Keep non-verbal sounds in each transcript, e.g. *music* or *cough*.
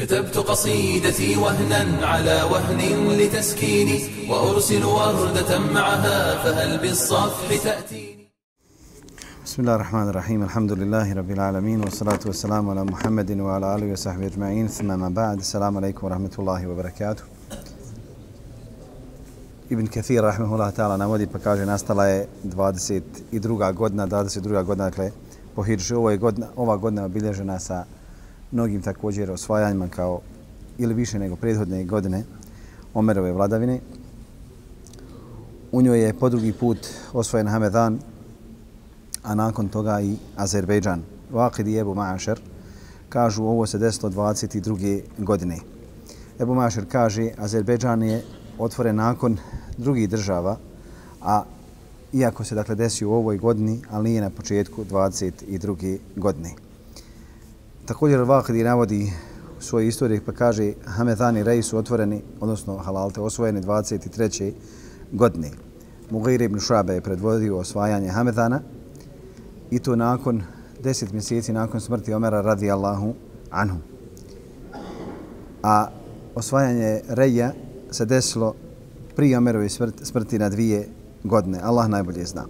كتبت قصيدتي وهنا على وهن لتسكيني وأرسل وردة معها فهل بالصفح تأتيني بسم الله الرحمن الرحيم الحمد لله رب العالمين والصلاة والسلام على محمد وعلى آله وصحبه أجمعين ثم ما بعد السلام عليكم ورحمة الله وبركاته Ibn Kathir, rahmehullah ta'ala, navodi pa kaže nastala je 22. godina, 22. godina, dakle, po Hidži. Ovo je godina, ova godina obilježena sa mnogim također osvajanjima kao ili više nego prethodne godine Omerove vladavine. U njoj je po drugi put osvojen Hamedan, a nakon toga i Azerbejdžan. Vakid i Ebu Mašer kažu ovo se desilo 22. godine. Ebu Mašer kaže Azerbejdžan je otvoren nakon drugih država, a iako se dakle desio u ovoj godini, ali nije na početku 22. godine. Također Vahidi navodi u svojoj istoriji pa kaže Hamedani Rej su otvoreni, odnosno Halalte, osvojeni 23. godine. Mugir ibn Šabe je predvodio osvajanje Hamedana i to nakon deset mjeseci nakon smrti Omera radi Allahu anhu. A osvajanje Reja se desilo prije Omerove smrti na dvije godine. Allah najbolje zna.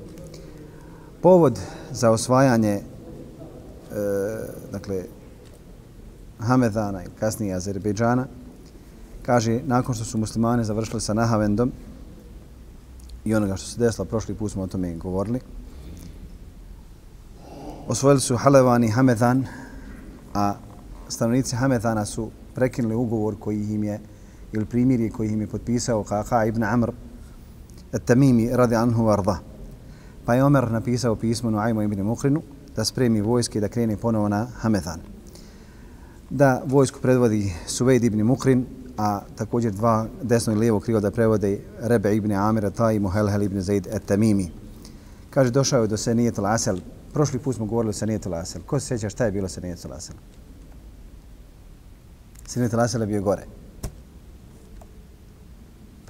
Povod za osvajanje e, dakle, Hamedana ili kasnije Azerbejdžana kaže nakon što su muslimani završili sa Nahavendom i onoga što se desilo, prošli put smo o tome govorili, osvojili su Halevan i Hamedan, a stanovnici Hamedana su prekinuli ugovor koji im je ili primirje koji im je potpisao Kaka ibn Amr at-Tamimi radi anhu varda. Pa je Omer napisao pismo Nuaymu ibn Mukrinu da spremi vojske da krene ponovo na Hamedan. Da vojsku predvodi Suvejd ibn Mukrin, a također dva desno i lijevo krivo da prevode Rebe ibn Amir ta i Muhelhel ibn Zaid et Tamimi. Kaže, došao je do Senijetul Asel. Prošli put smo govorili o Senijetul Asel. Ko se sjeća šta je bilo Senijetul Asel? Senijetul Asel je bio gore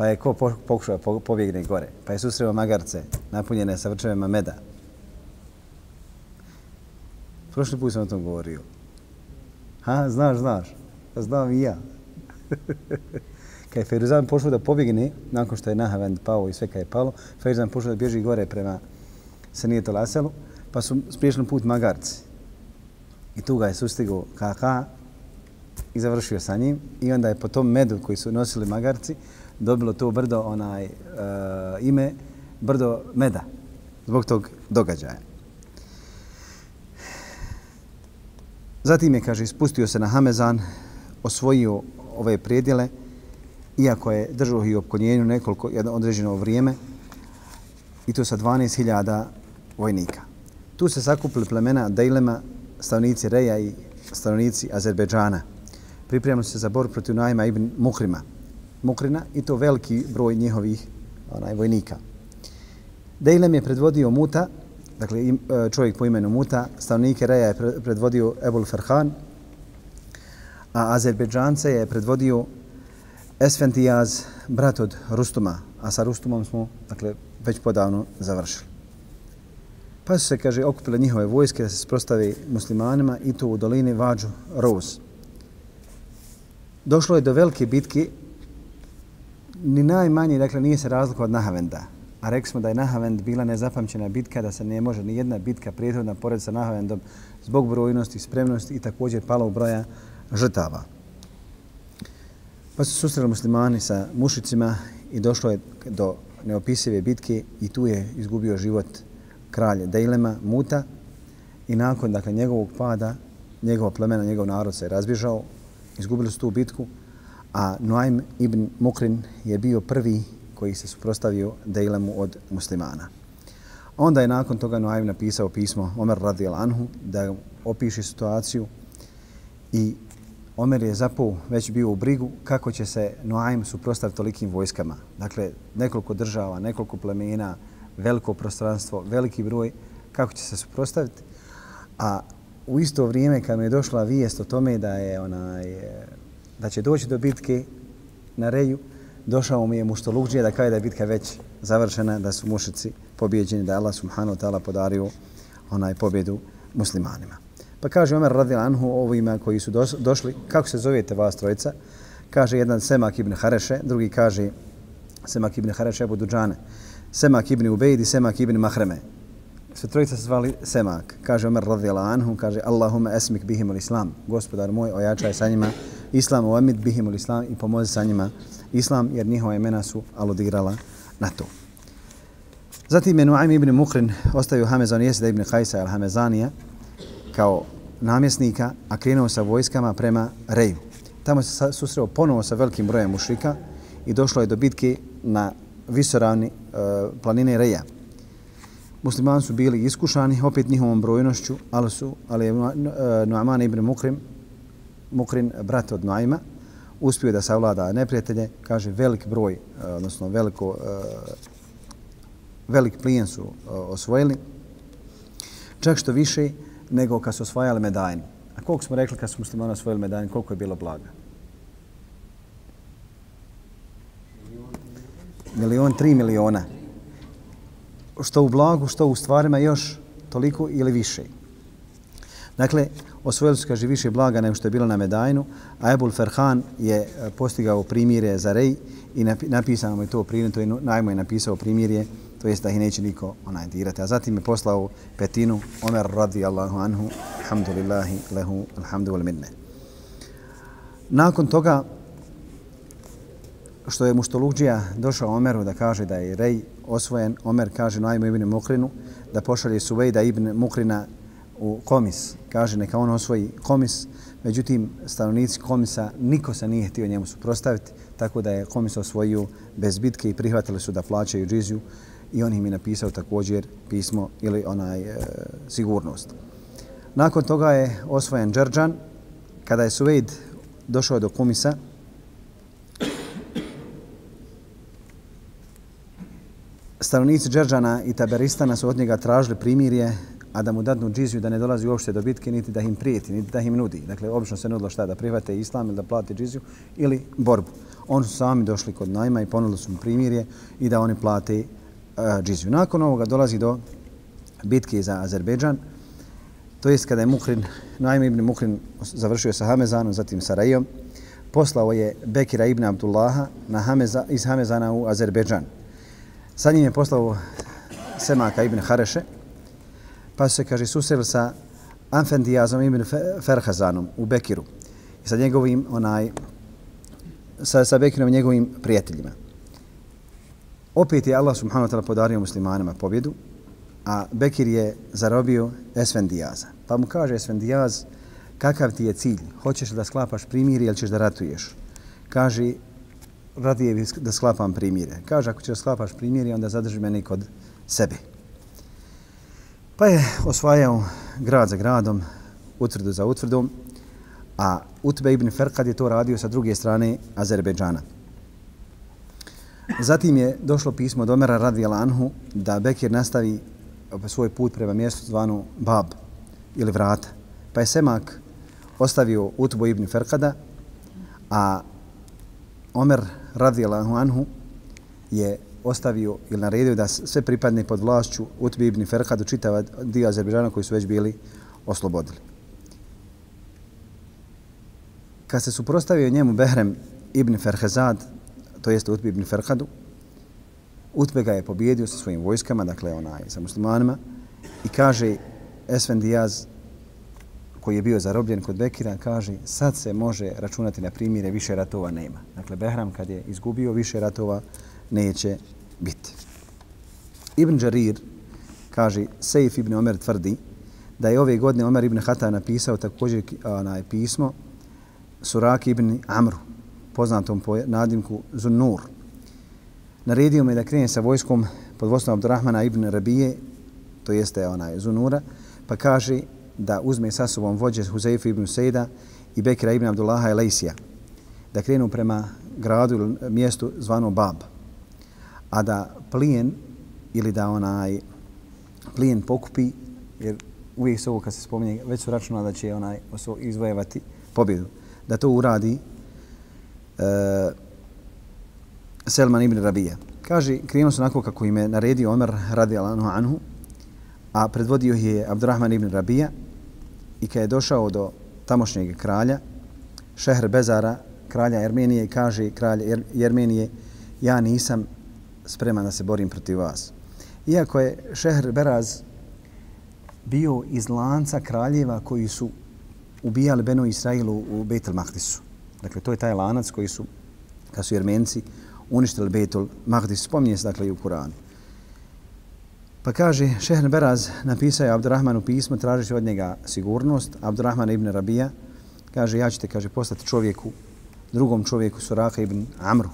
pa je ko pokušao pobjegne gore, pa je susreo magarce napunjene sa vrčevima meda. Prošli put sam o tom govorio. Ha, znaš, znaš. Znam i ja. *laughs* kad je Feruzan pošao da pobjegne, nakon što je Nahavend pao i sve kad je palo, Feruzan pošao da bježi gore prema Sanijetu Laselu, pa su spriješili put magarci. I tu ga je sustigao KK i završio sa njim. I onda je po tom medu koji su nosili magarci, dobilo to brdo onaj uh, ime brdo meda zbog tog događaja. Zatim je, kaže, spustio se na Hamezan, osvojio ove predjele, iako je držao i opkonjenju nekoliko, jedno određeno vrijeme, i to sa 12.000 vojnika. Tu se sakupili plemena Dejlema, stanovnici Reja i stanovnici Azerbejdžana. Pripremili se za bor protiv Najma ibn Muhrima, Mukrina i to veliki broj njihovih onaj, vojnika. Dejlem je predvodio Muta, dakle e, čovjek po imenu Muta, stavnike Reja je predvodio Ebul Ferhan, a Azerbejdžance je predvodio Esfentijaz, brat od Rustuma, a sa Rustumom smo dakle, već podavno završili. Pa su se, kaže, okupile njihove vojske da se sprostavi muslimanima i to u dolini Vađu Rose. Došlo je do velike bitke ni najmanje, dakle, nije se razlika od Nahavenda. A rekli smo da je Nahavend bila nezapamćena bitka, da se ne može ni jedna bitka prijethodna pored sa Nahavendom zbog brojnosti, spremnosti i također pala u broja žrtava. Pa su susreli muslimani sa mušicima i došlo je do neopisive bitke i tu je izgubio život kralje Dejlema, Muta i nakon dakle, njegovog pada, njegova plemena, njegov narod se je razbježao, izgubili su tu bitku, a Noaim ibn Mukrin je bio prvi koji se suprostavio Dejlemu od muslimana. Onda je nakon toga Nuaym napisao pismo Omer radijal anhu da opiše situaciju i Omer je zapo već bio u brigu kako će se Nuaym suprostaviti tolikim vojskama. Dakle, nekoliko država, nekoliko plemena, veliko prostranstvo, veliki broj, kako će se suprostaviti. A u isto vrijeme kad mi je došla vijest o tome da je onaj da će doći do bitke na Reju, došao mi je Muštolukđija da kaže da je bitka već završena, da su mušici pobjeđeni, da je Allah subhanahu ta'ala podario onaj pobjedu muslimanima. Pa kaže Omer radi anhu ovima koji su došli, kako se zovete vas trojica? Kaže jedan Semak ibn Hareše, drugi kaže Semak ibn Hareše Abu Duđane, Semak ibn Ubejdi, Semak ibn Mahreme. Sve trojica se zvali Semak. Kaže Omer radijala anhu, kaže Allahumma esmik bihim islam. Gospodar moj, ojačaj sa njima islam, u bihim bihim islam i pomozi sa njima islam, jer njihova imena su aludirala na to. Zatim je Nuaym ibn Mukrin ostavio Hamezan Jesida ibn Kajsa al-Hamezanija kao namjesnika, a krenuo sa vojskama prema Reju. Tamo se susreo ponovo sa velikim brojem mušrika i došlo je do bitke na visoravni e, planine Reja. Muslimani su bili iskušani opet njihovom brojnošću, ali su ali je e, Nuaman ibn Mukrim, Mukrin, brat od Nuajma, uspio da savlada neprijatelje, kaže velik broj, e, odnosno veliko, e, velik plijen su e, osvojili. Čak što više nego kad su osvajali medajnu. A koliko smo rekli kad su muslimani osvojili medajnu, koliko je bilo blaga? Milion, tri miliona što u blagu, što u stvarima još toliko ili više. Dakle, osvojili su, kaže, više blaga nego što je bilo na Medajnu, a Ebul Ferhan je e, postigao primire za Rej i napisano mu je to primirje, to je najmo je napisao primirje, to jest da ih neće niko onaj dirati. A zatim je poslao petinu Omer radijallahu anhu, alhamdulillahi lehu, alhamdu wal minne. Nakon toga, što je Muštoluđija došao Omeru da kaže da je Rej osvojen, Omer kaže Najmu ibn Mukrinu da pošalje Suvejda ibn Mukrina u Komis. Kaže neka on osvoji Komis, međutim stanovnici Komisa niko se nije htio njemu suprostaviti, tako da je Komis osvojio bez bitke i prihvatili su da plaćaju džiziju i on im je napisao također pismo ili onaj e, sigurnost. Nakon toga je osvojen Đerđan. Kada je Suvejd došao do Komisa, Stanovnici Đerđana i Taberistana su od njega tražili primirje, a da mu dadnu džiziju da ne dolazi uopšte do bitke, niti da im prijeti, niti da im nudi. Dakle, obično se nudilo šta, da prihvate islam ili da plati džiziju ili borbu. Oni su sami došli kod najma i ponudili su mu primirje i da oni plate uh, džiziju. Nakon ovoga dolazi do bitke za Azerbejdžan, to jest kada je Mukrin, Naim ibn Mukrin završio sa Hamezanom, zatim sa Rajom, poslao je Bekira ibn Abdullaha na Hameza, iz Hamezana u Azerbejdžan. Sa njim je poslao Semaka ibn Hareše, pa se, kaže, susreli sa Anfendijazom ibn Ferhazanom u Bekiru i sa njegovim, onaj, sa, sa Bekirom i njegovim prijateljima. Opet je Allah subhanahu wa ta'ala podario muslimanima pobjedu, a Bekir je zarobio Esvendijaza. Pa mu kaže Esvendijaz, kakav ti je cilj? Hoćeš da sklapaš primiri ili ćeš da ratuješ? Kaže, radije da sklapam primire. Kaže, ako ćeš sklapaš primiri, onda zadrži mene kod sebe. Pa je osvajao grad za gradom, utvrdu za utvrdom, a Utbe ibn Ferkad je to radio sa druge strane Azerbejdžana. Zatim je došlo pismo od Omera radi Anhu da Bekir nastavi svoj put prema mjestu zvanu Bab ili vrata. Pa je Semak ostavio Utbu ibn Ferkada, a Omer radijallahu anhu je ostavio ili naredio da sve pripadne pod vlašću Utbi ibn Ferhadu čitava dio Azerbežana koji su već bili oslobodili. Kad se suprostavio njemu Behrem ibn Ferhezad, to jeste Utbi ibn Ferhadu, Utbe ga je pobjedio sa svojim vojskama, dakle onaj sa muslimanima, i kaže Esven Diaz, koji je bio zarobljen kod Bekira, kaže sad se može računati na primjere, više ratova nema. Dakle, Behram kad je izgubio više ratova, neće biti. Ibn Đarir kaže, Sejf ibn Omer tvrdi da je ove godine Omer ibn Hata napisao također onaj pismo Surak ibn Amru, poznatom po nadimku Zunnur. Naredio me da krene sa vojskom pod vodstvom Abdurrahmana ibn Rabije, to jeste onaj Zunura, pa kaže da uzme sa sobom vođe Huzeifu ibn Sejda i Bekira ibn Abdullaha i Lejsija, da krenu prema gradu ili mjestu zvano Bab, a da plijen ili da onaj plijen pokupi, jer uvijek se ovo kad se spominje, već su računali da će onaj izvojevati pobjedu, da to uradi e, Selman ibn Rabija. Kaže, krenuo se onako kako im je naredio Omer radi anhu, a predvodio je Abdurrahman ibn Rabija, i kad je došao do tamošnjeg kralja, Šehr Bezara, kralja Jermenije, kaže kralj er- Jermenije, ja nisam spreman da se borim protiv vas. Iako je Šehr Beraz bio iz lanca kraljeva koji su ubijali Benu Israilu u Betel Mahdisu. Dakle, to je taj lanac koji su, kad su Jermenci uništili Betel Mahdis, spominje se dakle i u Kuranu. Pa kaže, Šehr Beraz napisao je Abdurrahmanu pismo, tražeći od njega sigurnost. Abdurrahman ibn Rabija kaže, ja ću te kaže, postati čovjeku, drugom čovjeku, Suraha ibn Amru.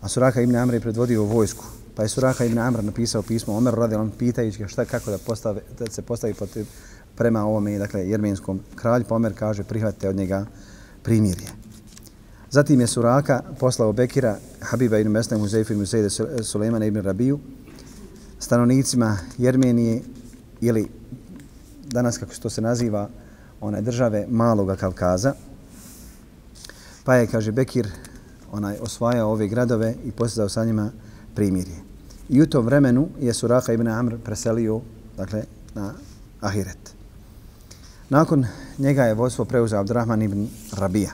A Suraka ibn Amr je predvodio vojsku. Pa je Suraka ibn Amr napisao pismo Omer radijalom pitajući ga šta, kako da, postave, da se postavi protiv, prema ovome, dakle, jermenskom kralju. Pa Omer kaže, prihvatite od njega primirje. Zatim je Suraka poslao Bekira, Habiba ibn Mesna, Huzeyfi ibn Sejde, Sulejmana ibn Rabiju, stanovnicima Jermenije ili danas kako se to se naziva one države Maloga Kavkaza. Pa je, kaže Bekir, onaj osvajao ove gradove i postizao sa njima primirje. I u tom vremenu je Suraka ibn Amr preselio dakle, na Ahiret. Nakon njega je vojstvo preuzeo Abdurrahman ibn Rabija.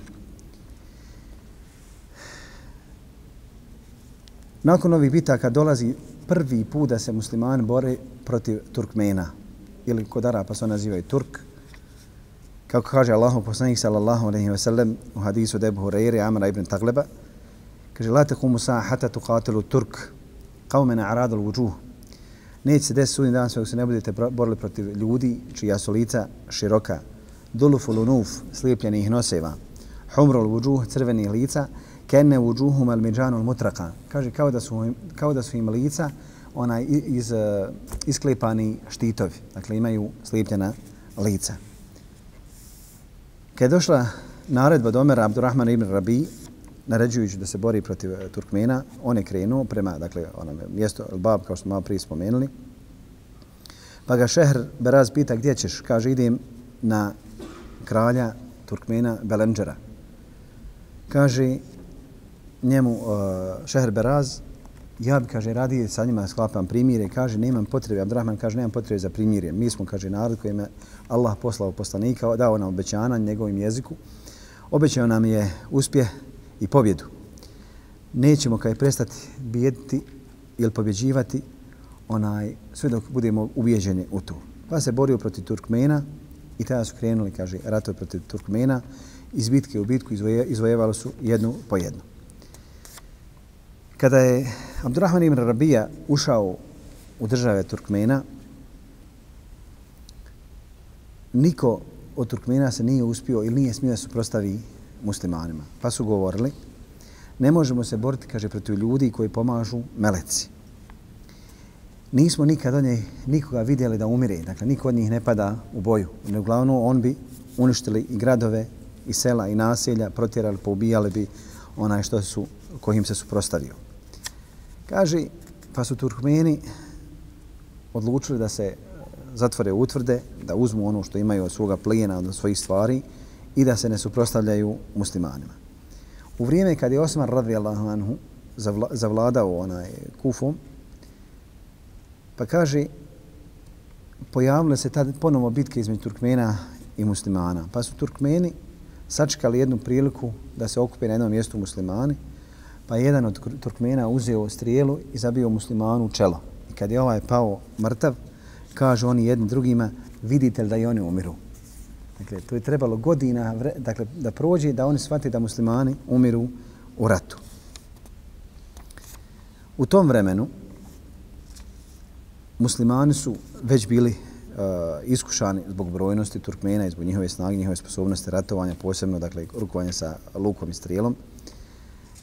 Nakon ovih bitaka dolazi prvi put da se muslimani bore protiv Turkmena ili kod Arapa se nazivaju Turk. Kako kaže Allahu poslanik sallallahu alejhi ve sellem u hadisu Abu Hurajre Amra ibn Tagleba, kaže la taqumu sa'a hatta tuqatilu Turk qauman a'radu al-wujuh. Neće se desiti sudnji dan sve se ne budete borili protiv ljudi čija su lica široka, dulufu lunuf, slijepljenih noseva, humrul wujuh, crvenih lica, kenne wujuhum al mijanul mutraka. kaže kao da su kao da su im lica onaj iz uh, isklepani štitovi. Dakle imaju slijepljena lica. Kad je došla naredba od Omera Abdurrahman ibn Rabi naređujući da se bori protiv e, Turkmena on je krenuo prema dakle onome mjesto Elbab, kao što smo malo prije spomenuli. Pa ga Šehr Beraz pita gdje ćeš? Kaže idem na kralja Turkmena Belenđera kaže njemu uh, Šehr Beraz, ja bi, kaže, radi sa njima sklapam primire, kaže, nemam potrebe, Abdurrahman kaže, nemam potrebe za primire. Mi smo, kaže, narod kojim je Allah poslao poslanika, dao nam obećana njegovim jeziku, obećao nam je uspjeh i pobjedu. Nećemo kaj prestati bijediti ili pobjeđivati onaj, sve dok budemo ubijeđeni u to. Pa se borio protiv Turkmena i tada su krenuli, kaže, ratovi protiv Turkmena, iz bitke u bitku izvojevali su jednu po jednu. Kada je Abdurrahman ibn Rabija ušao u države Turkmena, niko od Turkmena se nije uspio ili nije smio da suprostavi muslimanima. Pa su govorili, ne možemo se boriti, kaže, protiv ljudi koji pomažu meleci. Nismo nikad od njih nikoga vidjeli da umire, dakle, niko od njih ne pada u boju. Uglavnom, on bi uništili i gradove, i sela, i naselja, protjerali, poubijali bi onaj što su, kojim se suprostavio. Kaže, pa su Turkmeni odlučili da se zatvore utvrde, da uzmu ono što imaju od svoga plijena, od svojih stvari i da se ne suprostavljaju muslimanima. U vrijeme kad je Osman radijallahu anhu zavladao onaj kufom, pa kaže, pojavile se tad ponovo bitke između Turkmena i muslimana. Pa su Turkmeni sačekali jednu priliku da se okupe na jednom mjestu muslimani, pa jedan od Turkmena uzeo strijelu i zabio muslimanu u čelo. I kad je ovaj pao mrtav, kažu oni jednim drugima, vidite li da i oni umiru. Dakle, to je trebalo godina dakle, da prođe da oni shvate da muslimani umiru u ratu. U tom vremenu muslimani su već bili uh, iskušani zbog brojnosti Turkmena i zbog njihove snage, njihove sposobnosti ratovanja, posebno dakle, rukovanja sa lukom i strijelom.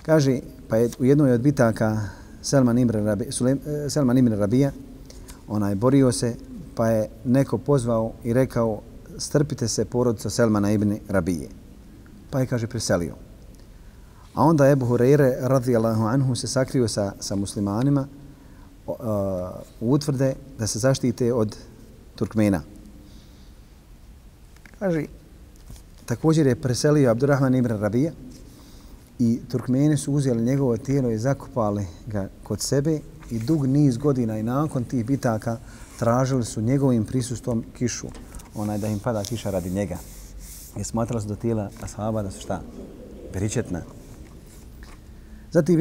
Kaže, pa je u jednoj od bitaka Selman ibn, Rabija, Sulem, eh, Selman ibn Rabija, onaj borio se, pa je neko pozvao i rekao, strpite se porodica Selmana ibn Rabije. Pa je, kaže, preselio. A onda Ebu Hureyre, radijallahu anhu, se sakrio sa, sa muslimanima uh, u utvrde da se zaštite od Turkmena. Kaže, također je preselio Abdurrahman ibn Rabija, i Turkmeni su uzeli njegovo tijelo i zakopali ga kod sebe i dug niz godina i nakon tih bitaka tražili su njegovim prisustvom kišu onaj da im pada kiša radi njega. Je smatralo se do tijela ashaba da su šta? Beričetna. Zatim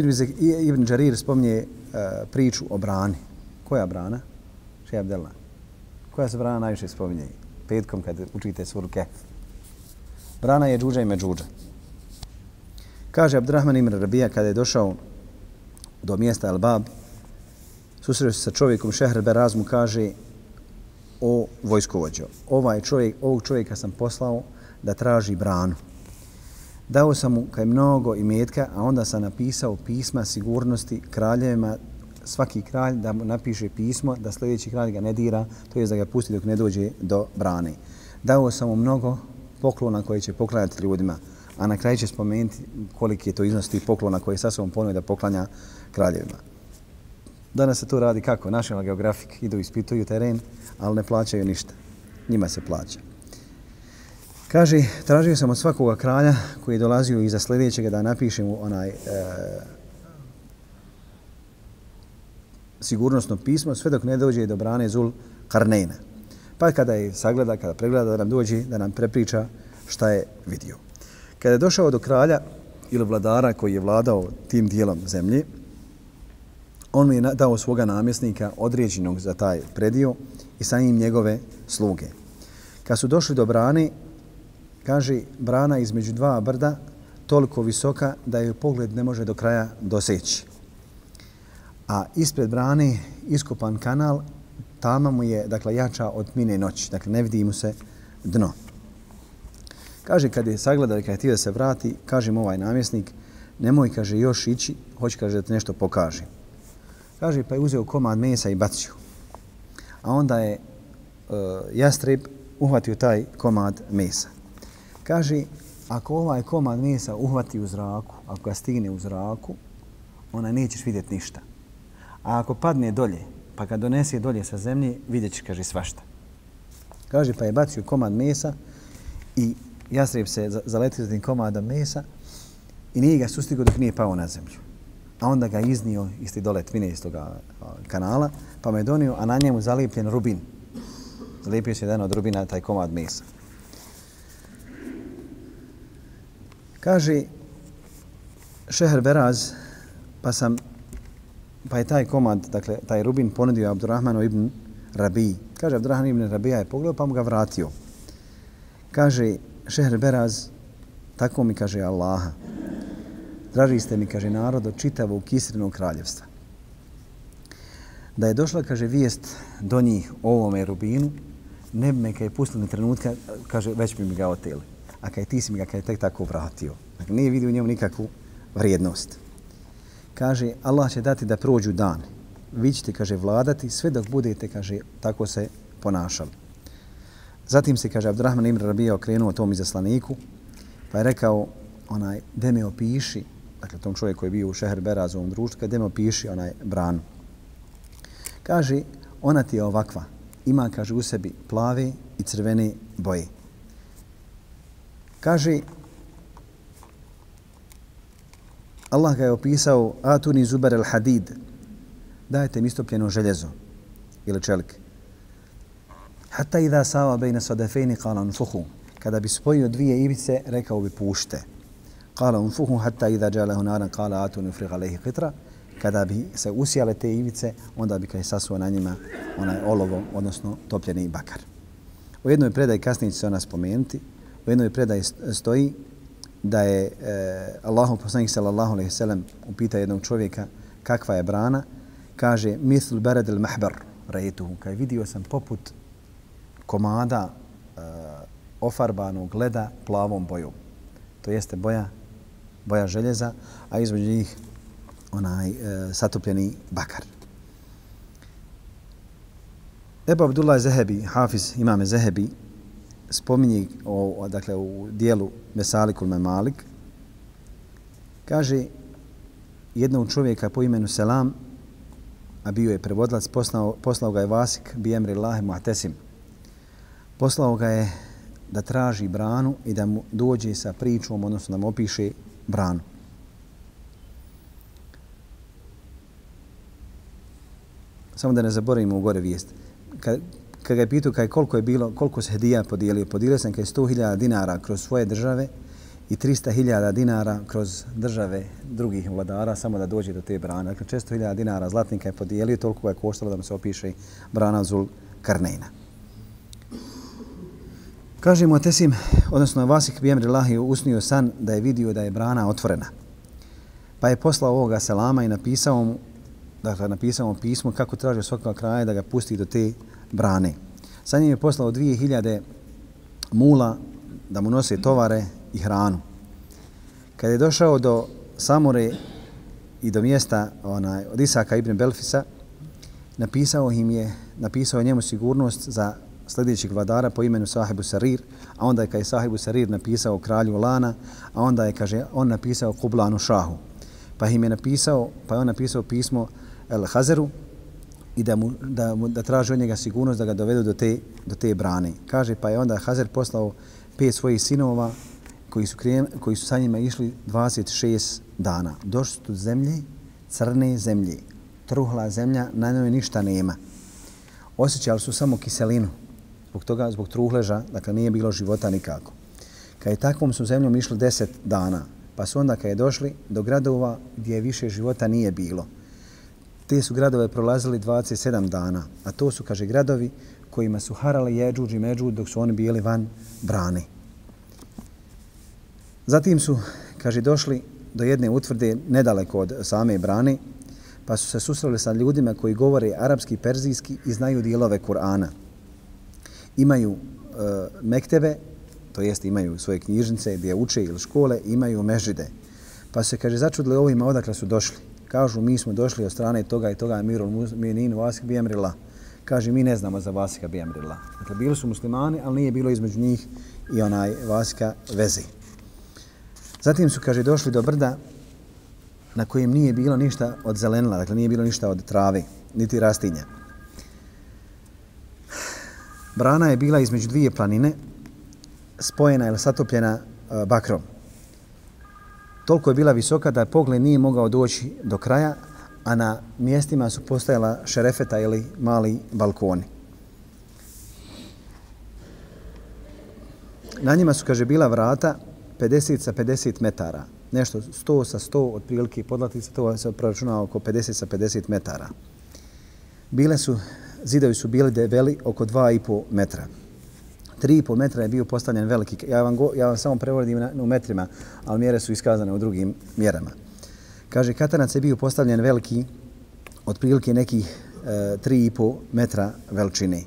Ibn Đarir spominje uh, priču o brani. Koja brana? Še Abdella. Koja se brana najviše spominje? Petkom kad učite suru Kehf. Brana je Džuđa i Međuđa. Kaže Abdurrahman Imr Rabija kada je došao do mjesta Al-Bab, susreo se sa čovjekom Šehr Beraz mu kaže o vojskovođo. Ovaj čovjek, ovog čovjeka sam poslao da traži branu. Dao sam mu kaj mnogo imetka, a onda sam napisao pisma sigurnosti kraljevima, svaki kralj da mu napiše pismo da sljedeći kralj ga ne dira, to je da ga pusti dok ne dođe do brane. Dao sam mu mnogo poklona koje će poklanjati ljudima, a na kraju će spomenuti koliki je to iznos tih poklona koje sa sobom ponuje da poklanja kraljevima. Danas se to radi kako? National Geographic idu ispituju teren, ali ne plaćaju ništa. Njima se plaća. Kaže, tražio sam od svakoga kralja koji je dolazio iza sljedećega da napišem mu onaj e, sigurnosno pismo sve dok ne dođe do brane Zul Karnejna. Pa kada je sagleda, kada pregleda da nam dođe, da nam prepriča šta je vidio. Kada je došao do kralja ili vladara koji je vladao tim dijelom zemlje, on mi je dao svoga namjesnika određenog za taj predio i sa njim njegove sluge. Kad su došli do brane, kaže brana između dva brda toliko visoka da je pogled ne može do kraja doseći. A ispred brane iskopan kanal, tama mu je dakle, jača od mine noći, dakle ne vidi mu se dno. Kaže, kad je sagledao i kad je htio da se vrati, kaže mu ovaj namjesnik, nemoj, kaže, još ići, hoće, kaže, da ti nešto pokaži. Kaže, pa je uzeo komad mesa i bacio. A onda je uh, jastreb uhvatio taj komad mesa. Kaže, ako ovaj komad mesa uhvati u zraku, ako ga stigne u zraku, ona nećeš vidjeti ništa. A ako padne dolje, pa kad donese dolje sa zemlje, vidjet ćeš, kaže, svašta. Kaže, pa je bacio komad mesa i jastreb se zaletio za tim komadom mesa i nije ga sustigo dok nije pao na zemlju. A onda ga iznio isti dole tvine iz toga kanala, pa me donio, a na njemu zalijepljen rubin. Zalijepio se jedan od rubina taj komad mesa. Kaže Šeher Beraz, pa sam pa je taj komad, dakle, taj rubin ponudio Abdurrahmanu ibn Rabi. Kaže, Abdurrahman ibn Rabija je pogledao pa mu ga vratio. Kaže, Šeher Beraz, tako mi kaže Allaha, Draži ste mi, kaže, narod od čitavog kisrinog kraljevstva. Da je došla, kaže, vijest do njih o ovome rubinu, ne bi me kaj pustili trenutka, kaže, već bi mi ga oteli. A kaj ti si mi ga kaj tek tako vratio. Dakle, nije vidio u njemu nikakvu vrijednost. Kaže, Allah će dati da prođu dan. Vi ćete, kaže, vladati sve dok budete, kaže, tako se ponašali. Zatim se, kaže, Abdurrahman Imr Rabija okrenuo tom izaslaniku, pa je rekao, onaj, de me opiši, dakle, tom čovjeku koji je bio u Šeher Berazovom društvu, kada mu piši onaj bran. Kaže, ona ti je ovakva, ima, kaže, u sebi plave i crvene boje. Kaže, Allah ga je opisao, atuni zubar el hadid, dajte mi istopljeno željezo ili čelik. Hatta idha sawa bejna sadafayni qala anfukhu. Kada bi spojio dvije ivice, rekao bi pušte. Qala anfukhu hatta idha jalahu naran qala atun ufrigh alayhi qitra. Kada bi se usijale te ivice, onda bi kaj sasuo na njima onaj olovo, odnosno topljeni bakar. U jednoj predaji kasnije će se ona spomenuti. U jednoj predaji stoji da je e, Allahu poslanik sallallahu alejhi ve sellem upita jednog čovjeka kakva je brana, kaže misl barad al mahbar raitu, kaj vidio sam poput komada e, ofarbanog leda plavom bojom. To jeste boja, boja željeza, a između njih onaj e, satopljeni bakar. Ebu Abdullah Zehebi, Hafiz imame Zehebi, spominje o, dakle, u dijelu Mesalikul Memalik, kaže jednog čovjeka po imenu Selam, a bio je prevodlac, poslao, poslao ga je Vasik bi emri Allahi Mu'tesim, poslao ga je da traži branu i da mu dođe sa pričom, odnosno da mu opiše branu. Samo da ne zaboravimo u gore vijest. Kad, kad ga je pitao kaj koliko je bilo, koliko se hedija podijelio, podijelio sam kaj 100.000 dinara kroz svoje države i 300.000 dinara kroz države drugih vladara samo da dođe do te brane. Dakle, 600.000 dinara zlatnika je podijelio, toliko je koštalo da mu se opiše brana Zul Karnejna. Kaže mu Tesim, odnosno Vasik Bijemri Lahi usnio san da je vidio da je brana otvorena. Pa je poslao ovoga selama i napisao mu, dakle, napisao mu pismo kako traže svakog kraja da ga pusti do te brane. Sa njim je poslao 2000 mula da mu nose tovare i hranu. Kad je došao do Samure i do mjesta onaj, od Isaka ibn Belfisa, napisao im je, napisao njemu sigurnost za sljedećeg vladara po imenu Sahibu Sarir, a onda je kad je Sahibu Sarir napisao kralju Lana, a onda je, kaže, on napisao Kublanu Šahu. Pa im je napisao, pa je on napisao pismo El Hazeru i da, mu, da, mu, da traži od njega sigurnost da ga dovedu do te, do te brane. Kaže, pa je onda Hazer poslao pet svojih sinova koji su, krijem, koji su sa njima išli 26 dana. Došli su do zemlje, crne zemlje, truhla zemlja, na njoj ništa nema. Osjećali su samo kiselinu, zbog toga, zbog truhleža, dakle nije bilo života nikako. Kad je takvom su zemljom išli 10 dana, pa su onda kad je došli do gradova gdje više života nije bilo. Te su gradove prolazili 27 dana, a to su, kaže, gradovi kojima su harali jeđuđ i međuđ dok su oni bili van brane. Zatim su, kaže, došli do jedne utvrde nedaleko od same brane, pa su se susreli sa ljudima koji govore arapski, perzijski i znaju dijelove Kur'ana. Imaju e, mektebe, to jest imaju svoje knjižnice gdje uče ili škole, imaju mežide. Pa se, kaže, začudili ovima odakle su došli. Kažu, mi smo došli od strane toga i toga, Mirul Minin, Vasik Bijemrila. Kaže, mi ne znamo za Vasika Bijemrila. Dakle, bili su muslimani, ali nije bilo između njih i onaj Vasika veze. Zatim su, kaže, došli do brda na kojem nije bilo ništa od zelenila, dakle nije bilo ništa od trave, niti rastinja. Brana je bila između dvije planine, spojena ili satopljena e, bakrom. Toliko je bila visoka da pogled nije mogao doći do kraja, a na mjestima su postajala šerefeta ili mali balkoni. Na njima su, kaže, bila vrata 50 sa 50 metara. Nešto 100 sa 100, otprilike podlatica, to se proračunao oko 50 sa 50 metara. Bile su, zidovi su bili debeli oko 2,5 metra. 3,5 metra je bio postavljen veliki, ja vam, go, ja vam samo prevodim na, u metrima, ali mjere su iskazane u drugim mjerama. Kaže, katanac je bio postavljen veliki, otprilike nekih e, 3,5 metra veličine.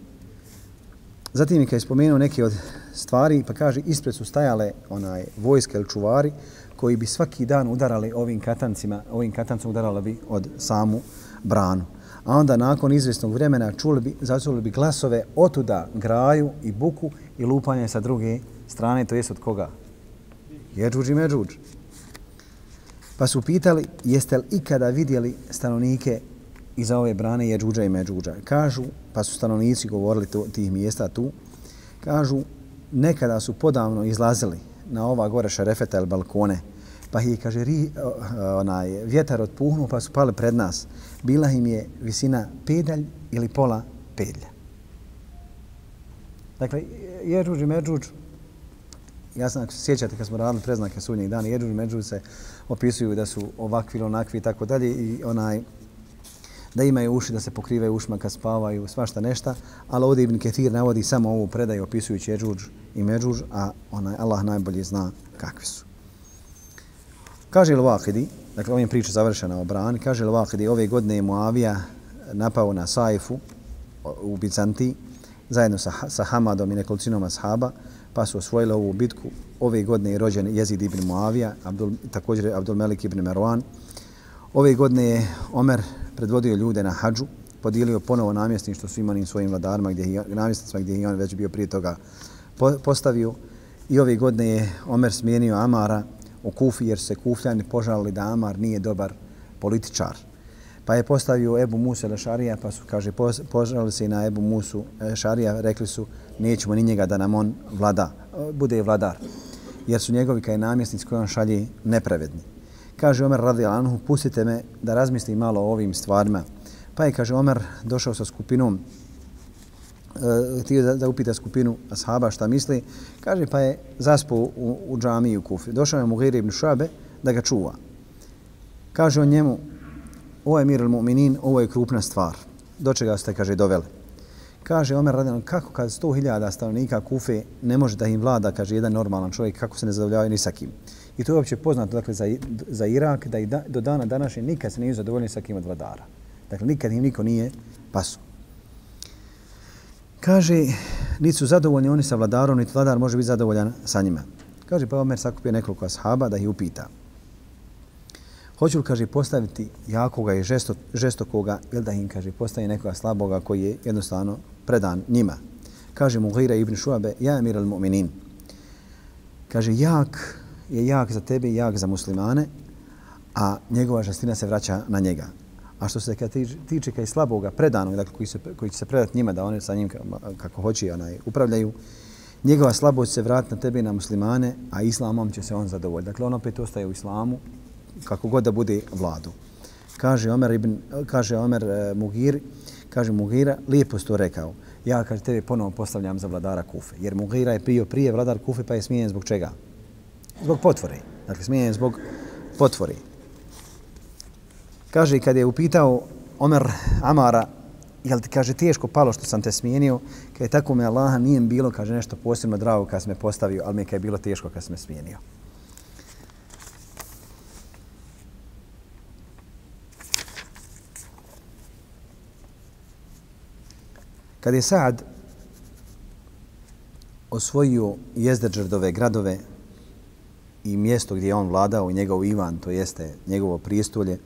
Zatim je kad je spomenuo neke od stvari, pa kaže, ispred su stajale onaj vojske ili čuvari koji bi svaki dan udarali ovim katancima, ovim katancom udarali bi od samu branu. A onda nakon izvjesnog vremena čuli bi, začuli bi glasove otuda graju i buku i lupanje sa druge strane, to jest od koga? Jeđuđ i Međuđ. Pa su pitali, jeste li ikada vidjeli stanovnike iza ove brane Jeđuđa i Međuđa? Kažu, pa su stanovnici govorili to, tih mjesta tu, kažu, nekada su podavno izlazili na ova gore šarefeta ili balkone, pa je, kaže, ri, onaj, vjetar otpuhnuo pa su pale pred nas. Bila im je visina pedalj ili pola pedlja. Dakle, Jeđuđ i Međuđ, ja sam, ako se sjećate kad smo radili preznake sunnjeg dana, Jeđuđ i Međuđ se opisuju da su ovakvi ili onakvi i tako dalje i onaj, da imaju uši, da se pokrivaju ušma kad spavaju, svašta nešta, ali ovdje Ibn Ketir navodi samo ovu predaju opisujući Jeđuđ i Međuđ, a onaj, Allah najbolje zna kakvi su. Kaže Al-Waqidi, dakle ovim priča završena o brani, kaže Al-Waqidi, ove godine je Muavija napao na Saifu u Bizantiji, zajedno sa, sa Hamadom i nekolicinom ashaba, pa su osvojili ovu bitku. Ove godine je rođen Jezid ibn Muavija, Abdul, također Abdul Melik ibn Merwan. Ove godine je Omer predvodio ljude na hađu, podijelio ponovo namjestništvo svim onim svojim vladarima, gdje, namjestnicima gdje je on već bio prije toga postavio. I ove godine je Omer smijenio Amara u Kufi jer se Kufljani požalili da Amar nije dobar političar. Pa je postavio Ebu Musa Lešarija, pa su, kaže, požalili se i na Ebu Musu Lešarija, rekli su, nećemo ni njega da nam on vlada, bude vladar. Jer su njegovi kaj namjesnici koji on šalje nepravedni. Kaže Omer radi Anhu, pustite me da razmislim malo o ovim stvarima. Pa je, kaže Omer, došao sa skupinom uh, htio da, da upita skupinu ashaba šta misli, kaže pa je zaspao u, u džamiji u Kufi. Došao je Mughir ibn Šabe da ga čuva. Kaže on njemu, ovo je mir al-mu'minin, ovo je krupna stvar. Do čega ste, kaže, doveli? Kaže Omer radijan, kako kad 100.000 stanovnika Kufe ne može da im vlada, kaže, jedan normalan čovjek, kako se ne zadovoljavaju ni sa kim. I to je uopće poznato dakle, za, za Irak, da i da, do dana današnje nikad se nije zadovoljni sa kim od vladara. Dakle, nikad im niko nije pasu. Kaže, niti su zadovoljni oni sa vladarom, niti vladar može biti zadovoljan sa njima. Kaže, pa Omer sakupio nekoliko ashaba da ih upita. Hoću li, kaže, postaviti jakoga i žesto, žestokoga ili da im, kaže, postavi nekoga slaboga koji je jednostavno predan njima. Kaže mu Ghira ibn Šuabe, ja emir al mu'minin. Kaže, jak je jak za tebe i jak za muslimane, a njegova žestina se vraća na njega. A što se kad tiče kaj slaboga, predanog, dakle koji, se, koji će se predati njima da oni sa njim kako hoće onaj, upravljaju, njegova slabost se vrati na tebe i na muslimane, a islamom će se on zadovoljiti. Dakle, on opet ostaje u islamu, kako god da bude vladu. Kaže Omer, ibn, kaže Omer e, Mugir, kaže Mugira, lijepo to rekao. Ja, kaže, tebe ponovo postavljam za vladara Kufe. Jer Mugira je bio prije vladar Kufe, pa je smijen zbog čega? Zbog potvore. Dakle, smijen zbog potvore. Kaže, kad je upitao Omer Amara, jel ti, kaže, teško palo što sam te smijenio, kad je tako me Allaha nije bilo, kaže, nešto posebno drago kad sam me postavio, ali mi je bilo teško kad sam me smijenio. Kad je Saad osvojio Jezdeđerdove gradove i mjesto gdje je on vladao, njegov Ivan, to jeste njegovo prijestolje,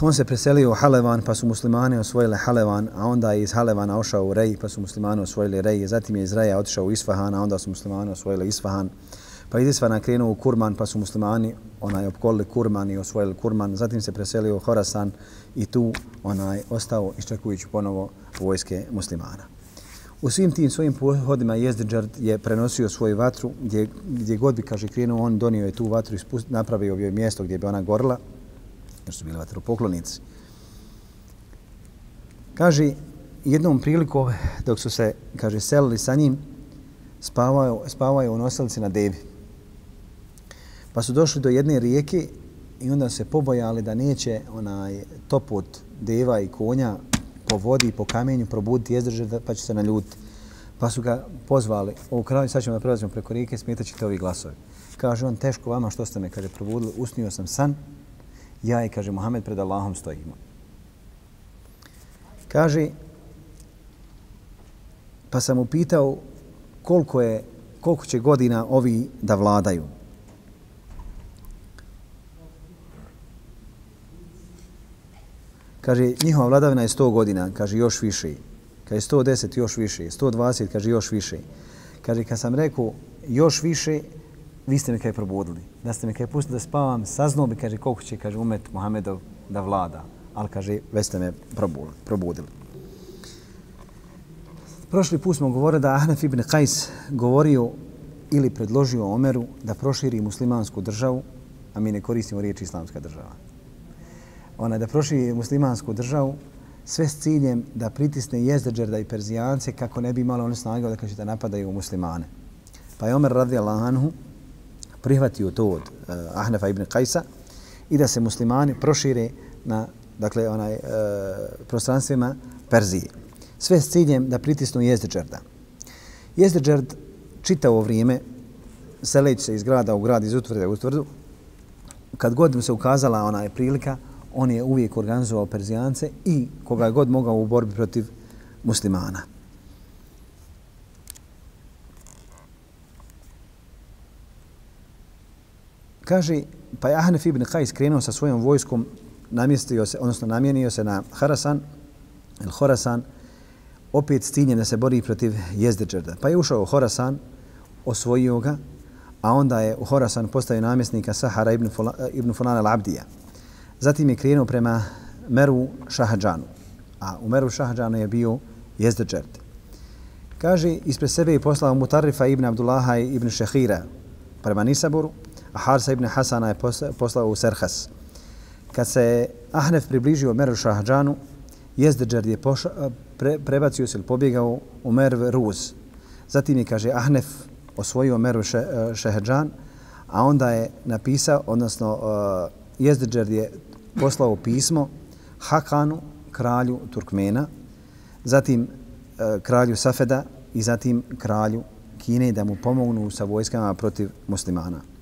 on se preselio u Halevan, pa su muslimani osvojili Halevan, a onda je iz Halevana ošao u Rej, pa su muslimani osvojili Rej. Zatim je iz Reja otišao u Isfahan, a onda su muslimani osvojili Isfahan. Pa iz Isfahana krenuo u Kurman, pa su muslimani onaj, opkolili Kurman i osvojili Kurman. Zatim se preselio u Horasan i tu onaj ostao iščekujući ponovo vojske muslimana. U svim tim svojim pohodima Jezdidžard je prenosio svoju vatru, gdje, gdje god bi, kaže, krenuo, on donio je tu vatru i napravio je mjesto gdje bi ona gorila, jer su bili vatropoklonici. Kaže, jednom priliku dok su se, kaže, selili sa njim, spavaju, spavaju u nosilici na devi. Pa su došli do jedne rijeke i onda se pobojali da neće onaj topot deva i konja po vodi i po kamenju probuditi jezdrže pa će se naljutiti. Pa su ga pozvali, u kraju sad ćemo da prelazimo preko rijeke, smijetat ćete ovi glasovi. Kaže on, teško vama što ste me, kaže, probudili, usnio sam san, ja i, kaže, Mohamed pred Allahom stojimo. Kaže, pa sam upitao koliko je, koliko će godina ovi da vladaju. Kaže, njihova vladavina je 100 godina, kaže, još više. Kaže, 110 još više, 120, kaže, još više. Kaže, kad sam rekao još više, vi ste me kaj probudili. Da ste me kaj pustili da spavam, saznao bi, kaže, koliko će, kaže, umet Muhammedov da vlada. Ali, kaže, već ste me probudili. Prošli put smo govorili da Ahnaf ibn Qajs govorio ili predložio Omeru da proširi muslimansku državu, a mi ne koristimo riječ islamska država. Ona da proširi muslimansku državu sve s ciljem da pritisne jezdeđerda i perzijance kako ne bi imali one snage da kaže da napadaju muslimane. Pa je Omer radijallahu anhu prihvatio to od uh, Ahnefa ibn Kajsa i da se muslimani prošire na dakle, onaj, uh, prostranstvima Perzije. Sve s ciljem da pritisnu Jezdeđerda. Jezdeđerd čitavo vrijeme seleći se iz grada u grad, iz utvrde u utvrdu, kad god mu se ukazala ona je prilika, on je uvijek organizovao Perzijance i koga je god mogao u borbi protiv muslimana. Kaže, pa je Ahnef ibn Qais krenuo sa svojom vojskom, namjestio se, odnosno namjenio se na Harasan, ili Horasan, opet stinjen da se bori protiv Jezdeđerda. Pa je ušao u Horasan, osvojio ga, a onda je u Horasan postavio namjesnika Sahara ibn, Fula, ibn Fulana al-Abdija. Zatim je krenuo prema Meru Šahadžanu, a u Meru Šahadžanu je bio Jezdeđerd. Kaže, ispred sebe je poslao Mutarifa ibn Abdullaha ibn Šehira prema Nisaboru, Harsa ibn Hasana je poslao u Serhas. Kad se Ahnef približio Meru Šahđanu, Jezdeđerd je poša, pre, prebacio se ili pobjegao u Merv Ruz. Zatim je, kaže, Ahnef osvojio Meru še, e, a onda je napisao, odnosno uh, Jezdeđer je poslao pismo Hakanu, kralju Turkmena, zatim uh, kralju Safeda i zatim kralju Kine da mu pomognu sa vojskama protiv muslimana.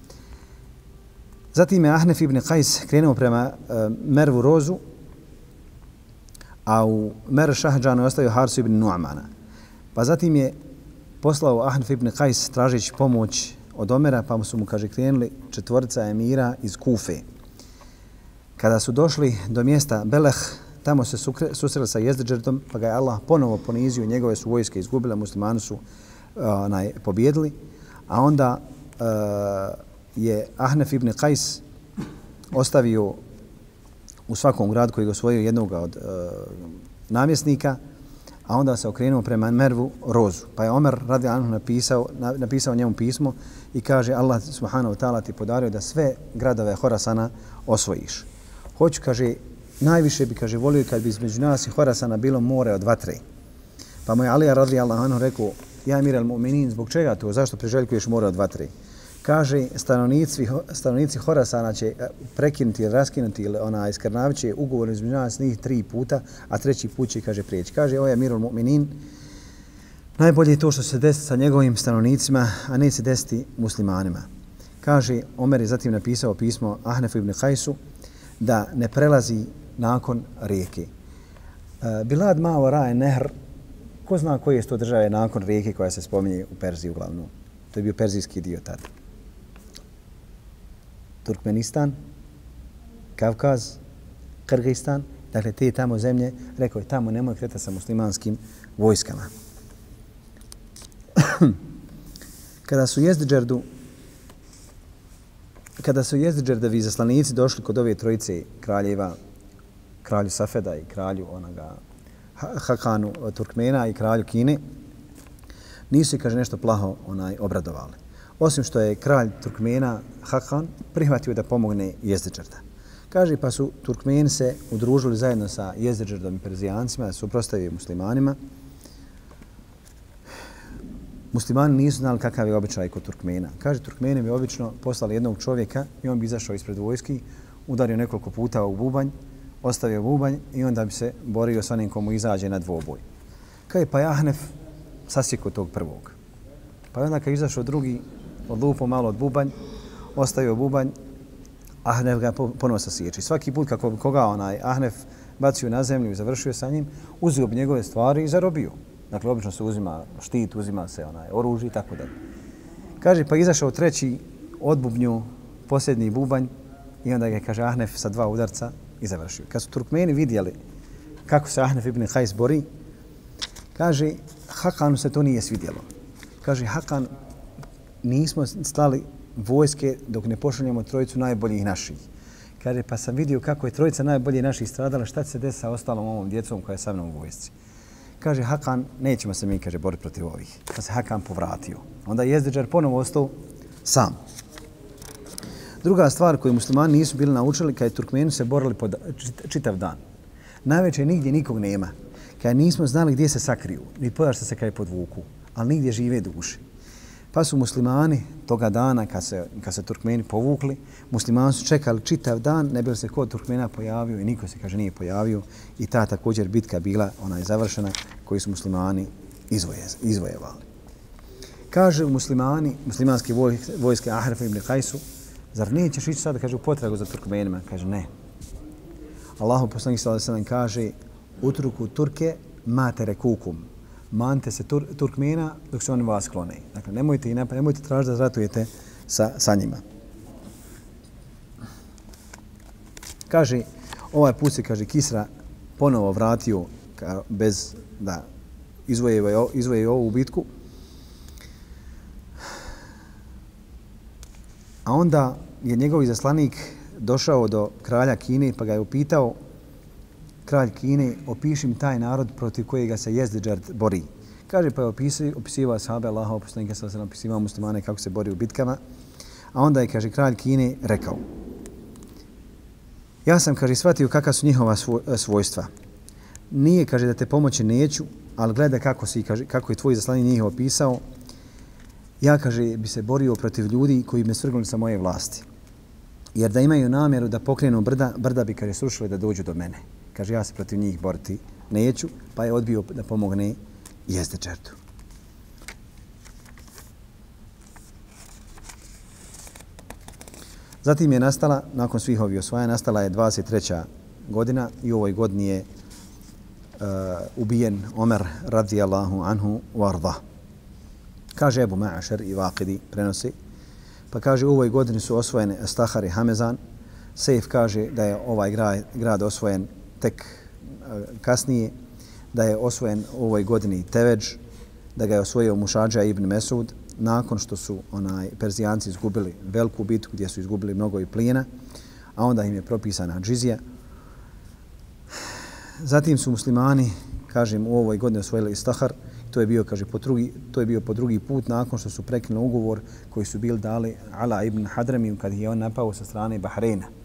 Zatim je Ahnef ibn Qais krenuo prema uh, Mervu Rozu, a u Mer Šahđanu je ostavio Harsu ibn Nu'mana. Pa zatim je poslao Ahnef ibn Qais tražeći pomoć od Omera, pa mu su mu, kaže, krenuli četvorica emira iz Kufe. Kada su došli do mjesta Beleh, tamo se susreli sa Jezdeđerdom, pa ga je Allah ponovo ponizio, njegove su vojske izgubile, muslimani su e, onaj, pobjedili, a onda uh, je Ahnef ibn Qais ostavio u svakom gradu koji ga osvojio jednog od e, namjesnika, a onda se okrenuo prema Mervu Rozu. Pa je Omer radi Anhu napisao, napisao njemu pismo i kaže Allah subhanahu wa ta'ala ti podario da sve gradove Horasana osvojiš. Hoću, kaže, najviše bi, kaže, volio kad bi između nas i Horasana bilo more od vatre. Pa mu je Alija radi Anhu rekao, ja Emir al-Mu'minin, zbog čega to? Zašto priželjkuješ more od vatre? Kaže, stanovnici, stanovnici Horasana će e, prekinuti ili raskinuti ili ona iskrnavit će ugovor između nas njih tri puta, a treći put će, kaže, prijeći. Kaže, ovo je Mirul Mu'minin, najbolje je to što se desi sa njegovim stanovnicima, a ne se desiti muslimanima. Kaže, Omer je zatim napisao pismo Ahnefu ibn Kajsu da ne prelazi nakon rijeke. E, Bilad Mao Raje Nehr Ko zna koje je to države nakon rijeke koja se spominje u Perziji uglavnom? To je bio perzijski dio tada. Turkmenistan, Kavkaz, Kyrgyzstan, dakle te tamo zemlje, rekao je tamo nemoj kreta sa muslimanskim vojskama. *clears throat* kada su Jezdžerdu kada su jezdiđerdevi zaslanici došli kod ove trojice kraljeva, kralju Safeda i kralju onoga Hakanu Turkmena i kralju Kine, nisu kaže nešto plaho onaj obradovali. Osim što je kralj Turkmena Hakan prihvatio da pomogne Jezdeđerda. Kaže pa su Turkmeni se udružili zajedno sa Jezdeđerdom i Perzijancima da muslimanima. Muslimani nisu znali kakav je običaj kod Turkmena. Kaže, Turkmeni bi obično poslali jednog čovjeka i on bi izašao ispred vojski, udario nekoliko puta u bubanj, ostavio bubanj i onda bi se borio s onim komu izađe na dvoboj. Kaj pa Jahnef sasjeko tog prvog. Pa onda kad izašao drugi, odlupo malo od bubanj, ostavio bubanj, Ahnef ga ponovo sasječi. Svaki put kako bi koga onaj Ahnef bacio na zemlju i završio sa njim, uzio bi njegove stvari i zarobio. Dakle, obično se uzima štit, uzima se onaj oružje i tako dalje. Kaže, pa izašao treći odbubnju posljednji bubanj i onda ga kaže Ahnef sa dva udarca i završio. Kad su Turkmeni vidjeli kako se Ahnef ibn Hajs bori, kaže, Hakanu se to nije svidjelo. Kaže, Hakan, nismo stali vojske dok ne pošaljemo trojicu najboljih naših. Kaže, pa sam vidio kako je trojica najboljih naših stradala, šta će se desiti sa ostalom ovom djecom koja je sa mnom u vojsci. Kaže, Hakan, nećemo se mi, kaže, boriti protiv ovih. Pa se Hakan povratio. Onda je Jezdeđar ponovo ostao sam. Druga stvar koju muslimani nisu bili naučili, kada je Turkmeni se borili pod čitav dan. Najveće nigdje nikog nema. Kada nismo znali gdje se sakriju, ni podaš se kada je podvuku, ali nigdje žive duše. Pa su muslimani toga dana, kad se, kad se Turkmeni povukli, muslimani su čekali čitav dan, ne bilo se kod Turkmena pojavio i niko se, kaže, nije pojavio. I ta također bitka bila, ona je završena, koju su muslimani izvoje, izvojevali. Kaže muslimani, muslimanske vojske Ahrefa ibn Kajsu, Zar nećeš ići sad, kaže, u potragu za Turkmenima? Kaže, ne. Allahu poslanik sallallahu alejhi ve kaže: "Utruku Turke matere kukum." Mante se tur, Turkmena dok se oni vas klone. Dakle, nemojte i nemojte tražiti da ratujete sa, sa njima. Kaže, ovaj put se, kaže, Kisra ponovo vratio ka, bez da izvoje, izvoje ovu bitku. A onda je njegov izaslanik došao do kralja Kine pa ga je upitao kralj Kine, opiši mi taj narod protiv kojega se Jezdiđard bori. Kaže pa je opisi, opisivao sahabe Allaha, oposljednika sa osam opisivao muslimane kako se bori u bitkama. A onda je, kaže, kralj Kine rekao Ja sam, kaže, shvatio kakva su njihova e, svojstva. nije, kaže, da te pomoći neću, ali gleda kako si, kaže, kako je tvoj zaslanje njih opisao, ja, kaže, bi se borio protiv ljudi koji me svrgnuli sa moje vlasti. Jer da imaju namjeru da pokrenu brda, brda bi, kaže, srušili da dođu do mene. Kaže, ja se protiv njih boriti neću, pa je odbio da pomogne jezde čertu. Zatim je nastala, nakon svih ovih osvaja, nastala je 23. godina i u ovoj godini je uh, ubijen Omer radijallahu anhu varda. Kaže Ebu Ma'ašer i Vakidi prenosi, pa kaže u ovoj godini su osvojene Stahar i Hamezan. Sejf kaže da je ovaj grad, grad osvojen tek e, kasnije, da je osvojen u ovoj godini Teveđ, da ga je osvojio Mušađa ibn Mesud, nakon što su onaj Perzijanci izgubili veliku bitku gdje su izgubili mnogo i plijena, a onda im je propisana džizija. Zatim su muslimani, kažem, u ovoj godini osvojili Istahar, to je bio, kaže, po drugi, to je bio po drugi put nakon što su prekinuli ugovor koji su bili dali Ala ibn Hadramiju kad je on napao sa strane Bahreina.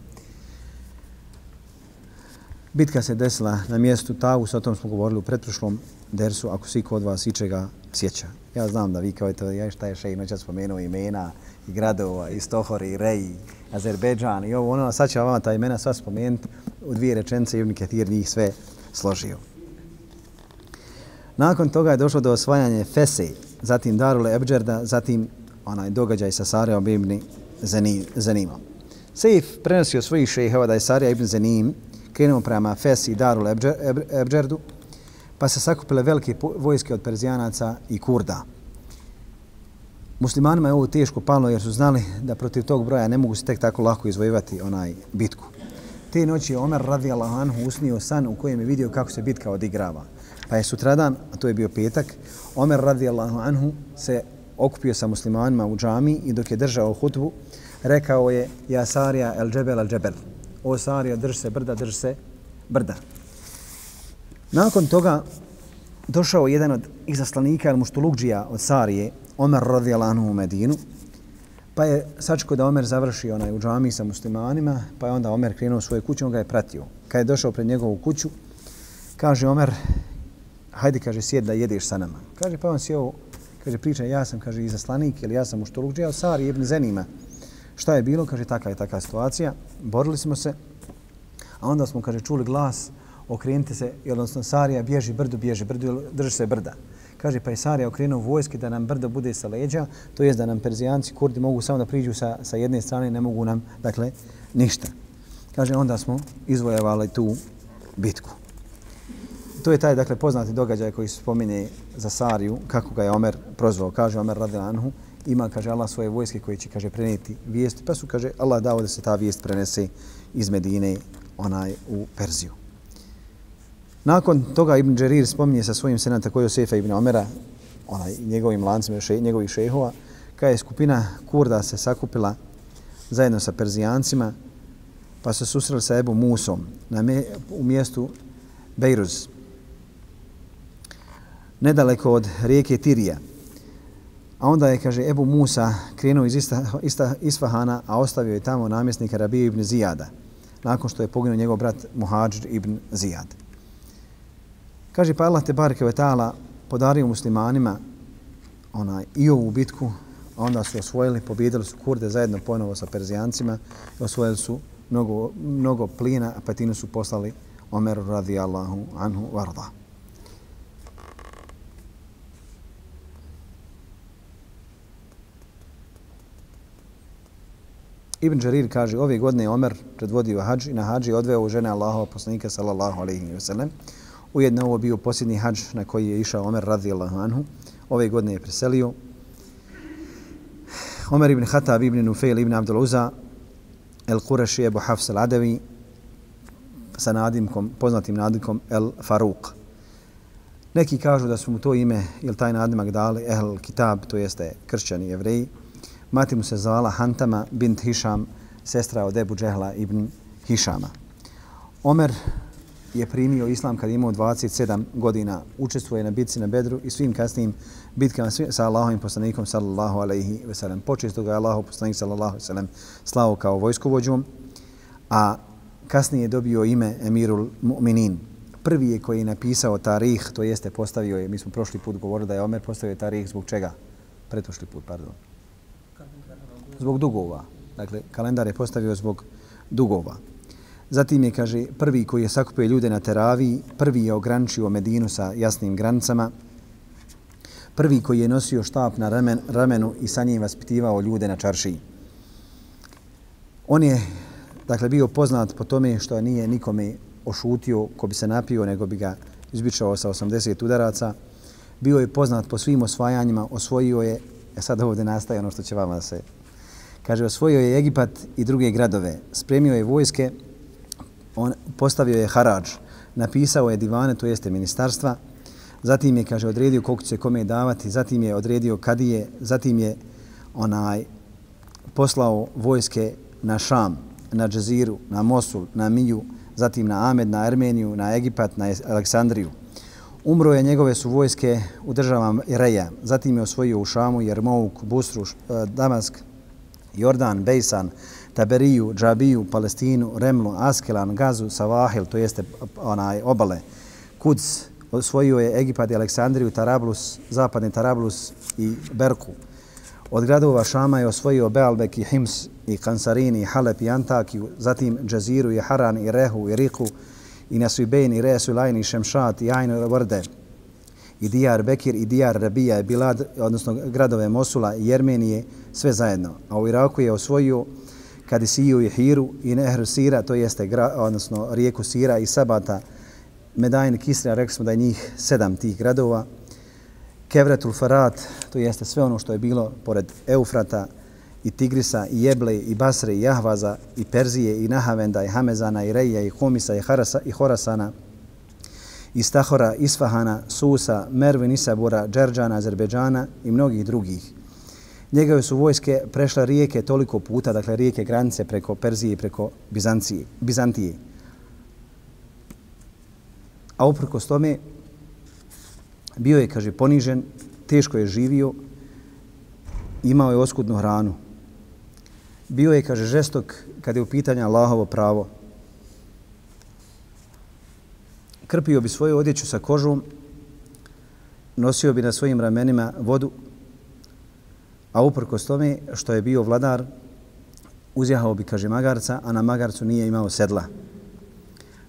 Bitka se desila na mjestu Taus, o tom smo govorili u pretprošlom dersu, ako svi kod vas ičega sjeća. Ja znam da vi kao to, ja šta je še inoća spomenuo imena i gradova, i Stohor, i Rej, Azerbejdžan i ovo, ono, sad će vama ta imena sva spomenuti u dvije rečence i Ibn Ketir njih sve složio. Nakon toga je došlo do osvajanja Fese, zatim Darule Ebđerda, zatim onaj događaj sa Sarajom ibn Zanimom. Sejf prenosio svojih šehova da je Sarija ibn Zanim krenuo prema Fesi i Daru Ebdžerdu, pa se sakupile velike vojske od Perzijanaca i Kurda. Muslimanima je ovo teško palo jer su znali da protiv tog broja ne mogu se tek tako lako izvojevati onaj bitku. Te noći je Omer radi anhu usnio san u kojem je vidio kako se bitka odigrava. Pa je sutradan, a to je bio petak, Omer radi anhu se okupio sa muslimanima u džami i dok je držao hutbu, rekao je Ja Sarija el džebel el džebel. O Sarija, drž se brda, drž se brda. Nakon toga došao jedan od izaslanika ili muštulukđija od Sarije, Omer radijalanu u Medinu, pa je sačko da Omer završi onaj u džami sa muslimanima, pa je onda Omer krenuo u svoju kuću, on ga je pratio. Kad je došao pred njegovu kuću, kaže Omer, hajde, kaže, sjed da jedeš sa nama. Kaže, pa on sjeo, kaže, priča, ja sam, kaže, izaslanik ili ja sam Muštulukđija od Sarije, ibn Zenima. Šta je bilo? Kaže, taka je taka situacija. Borili smo se, a onda smo, kaže, čuli glas, okrenite se, odnosno Sarija bježi brdu, bježi brdu, drži se brda. Kaže, pa je Sarija okrenuo vojske da nam brdo bude sa leđa, to jest da nam Perzijanci, Kurdi mogu samo da priđu sa, sa jedne strane, ne mogu nam, dakle, ništa. Kaže, onda smo izvojevali tu bitku. To je taj, dakle, poznati događaj koji se spomine za Sariju, kako ga je Omer prozvao. Kaže Omer radilanhu, ima, kaže, Allah svoje vojske koji će, kaže, prenijeti vijest. Pa su, kaže, Allah dao da se ta vijest prenese iz Medine onaj u Perziju. Nakon toga Ibn Đerir spominje sa svojim senom tako Josefa ibn Omera, onaj, njegovim lancima, še, njegovih šehova, kada je skupina Kurda se sakupila zajedno sa Perzijancima, pa se susreli sa Ebu Musom na me, u mjestu Bejruz, nedaleko od rijeke Tirija. A onda je, kaže, Ebu Musa krenuo iz ista, ista Isfahana, a ostavio je tamo namjesnika Rabija ibn Zijada, nakon što je poginuo njegov brat Muhađir ibn Zijad. Kaže pa Allah te barke ve podario muslimanima onaj i ovu bitku, a onda su osvojili, pobjedili su Kurde zajedno ponovo sa Perzijancima osvojili su mnogo, mnogo plina, a petinu su poslali Omeru radijallahu anhu varda. Ibn Đarir kaže, ove godine je Omer predvodio hađ i na hađi odveo žene Allahova poslanika sallallahu alaihi wa sallam. Ujedno ovo bio posljednji hađ na koji je išao Omer radijallahu anhu. Ove godine je preselio. Omer ibn Khattab ibn Nufail ibn Abdul Uza El Qurashi Ebu Hafs al Adavi sa nadimkom, poznatim nadimkom El Faruq. Neki kažu da su mu to ime ili taj nadimak dali El Kitab, to jeste kršćani jevreji. Mati mu se zvala Hantama bint Hišam, sestra od Ebu Džehla ibn Hišama. Omer je primio islam kad imao 27 godina, učestvuje na bitci na Bedru i svim kasnim bitkama sa Allahovim poslanikom sallallahu alaihi ve sellem. Počesto ga je Allahov poslanik sallallahu alaihi ve sellem slavo kao vojskovođom, a kasnije je dobio ime Emirul Mu'minin, prvi je koji je napisao tarih, to jeste postavio je, mi smo prošli put govorili da je Omer postavio tarih zbog čega? Pretošli put, pardon. Zbog dugova. Dakle, kalendar je postavio zbog dugova. Zatim je, kaže, prvi koji je sakupio ljude na teraviji, prvi je ograničio Medinu sa jasnim granicama, prvi koji je nosio štap na ramen, ramenu i sa njim vaspitivao ljude na čaršiji. On je, dakle, bio poznat po tome što nije nikome ošutio ko bi se napio, nego bi ga izbičao sa 80 udaraca. Bio je poznat po svim osvajanjima, osvojio je, e sad ovdje nastaje ono što će vama se Kaže, osvojio je Egipat i druge gradove, spremio je vojske, on postavio je harađ, napisao je divane, to jeste ministarstva, zatim je, kaže, odredio koliko će kome davati, zatim je odredio kadije, zatim je onaj poslao vojske na Šam, na Džaziru, na Mosul, na Miju, zatim na Amed, na Armeniju, na Egipat, na Aleksandriju. Umro je njegove su vojske u državama Reja, zatim je osvojio u Šamu, Jermouk, Busru, e, Damask, Jordan, Bejsan, Taberiju, Džabiju, Palestinu, Remlu, Askelan, Gazu, Savahil, to jeste onaj obale, Kuds, osvojio je Egipat i Aleksandriju, Tarablus, zapadni Tarablus i Berku. Od gradova Šama je osvojio Bealbek i Hims i Kansarin i Halep i Antakiju, zatim Džaziru i Haran i Rehu i Riku i Nasibejn i Resulajn i Šemšat i Ajnu i Vrde i Dijar Bekir i Dijar Rabija i Bilad, odnosno gradove Mosula i Jermenije, sve zajedno. A u Iraku je osvojio Kadisiju i Hiru i Nehru Sira, to jeste gra, odnosno rijeku Sira i Sabata, Medajn Kisra, rekli smo da je njih sedam tih gradova. Kevretul Farat, to jeste sve ono što je bilo pored Eufrata i Tigrisa i Jeble i Basre i Jahvaza i Perzije i Nahavenda i Hamezana i Reja i Homisa i, Harasa, i Horasana iz Tahora, Isfahana, Susa, Mervin, Isabura, Džerđana, Azerbeđana i mnogih drugih. Njegove su vojske prešle rijeke toliko puta, dakle rijeke granice preko Perzije i preko Bizancije, Bizantije. A uprkos tome bio je, kaže, ponižen, teško je živio, imao je oskudnu hranu. Bio je, kaže, žestok kad je u pitanju Allahovo pravo. Krpio bi svoju odjeću sa kožom, nosio bi na svojim ramenima vodu, a uprkos tome što je bio vladar, uzjahao bi, kaže, magarca, a na magarcu nije imao sedla.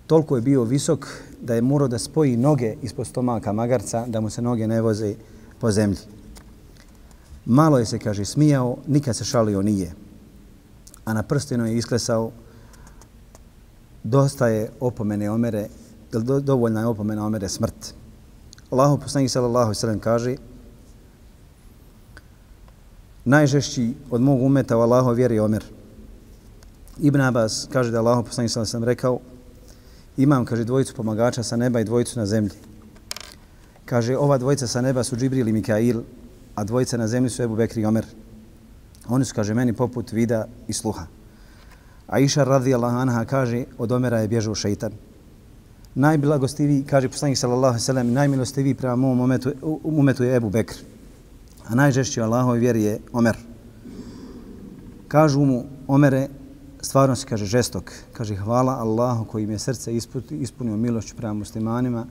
Toliko je bio visok da je morao da spoji noge ispod stomaka magarca, da mu se noge ne voze po zemlji. Malo je se, kaže, smijao, nikad se šalio nije. A na prstenu je isklesao dosta je opomene omere, dovoljna je opomena omere smrt. Allahu poslanik sallallahu sallam kaže najžešći od mog umeta u Allahu vjeri Omer. Ibn Abbas kaže da Allahu poslanik sallallahu sallam rekao imam, kaže, dvojicu pomagača sa neba i dvojicu na zemlji. Kaže, ova dvojica sa neba su Džibril i Mikail, a dvojica na zemlji su Ebu Bekri i Omer. Oni su, kaže, meni poput vida i sluha. A Iša radijallahu anha kaže, od Omera je bježao šeitan. Najblagostivi, kaže poslanik sallallahu alejhi ve sellem, najmilostiviji prema mom umetu, umetu je Ebu Bekr. A najžešći u Allahovoj vjeri je Omer. Kažu mu, Omere, stvarno se kaže žestok. Kaže hvala Allahu koji mi je srce ispunio milošću prema muslimanima,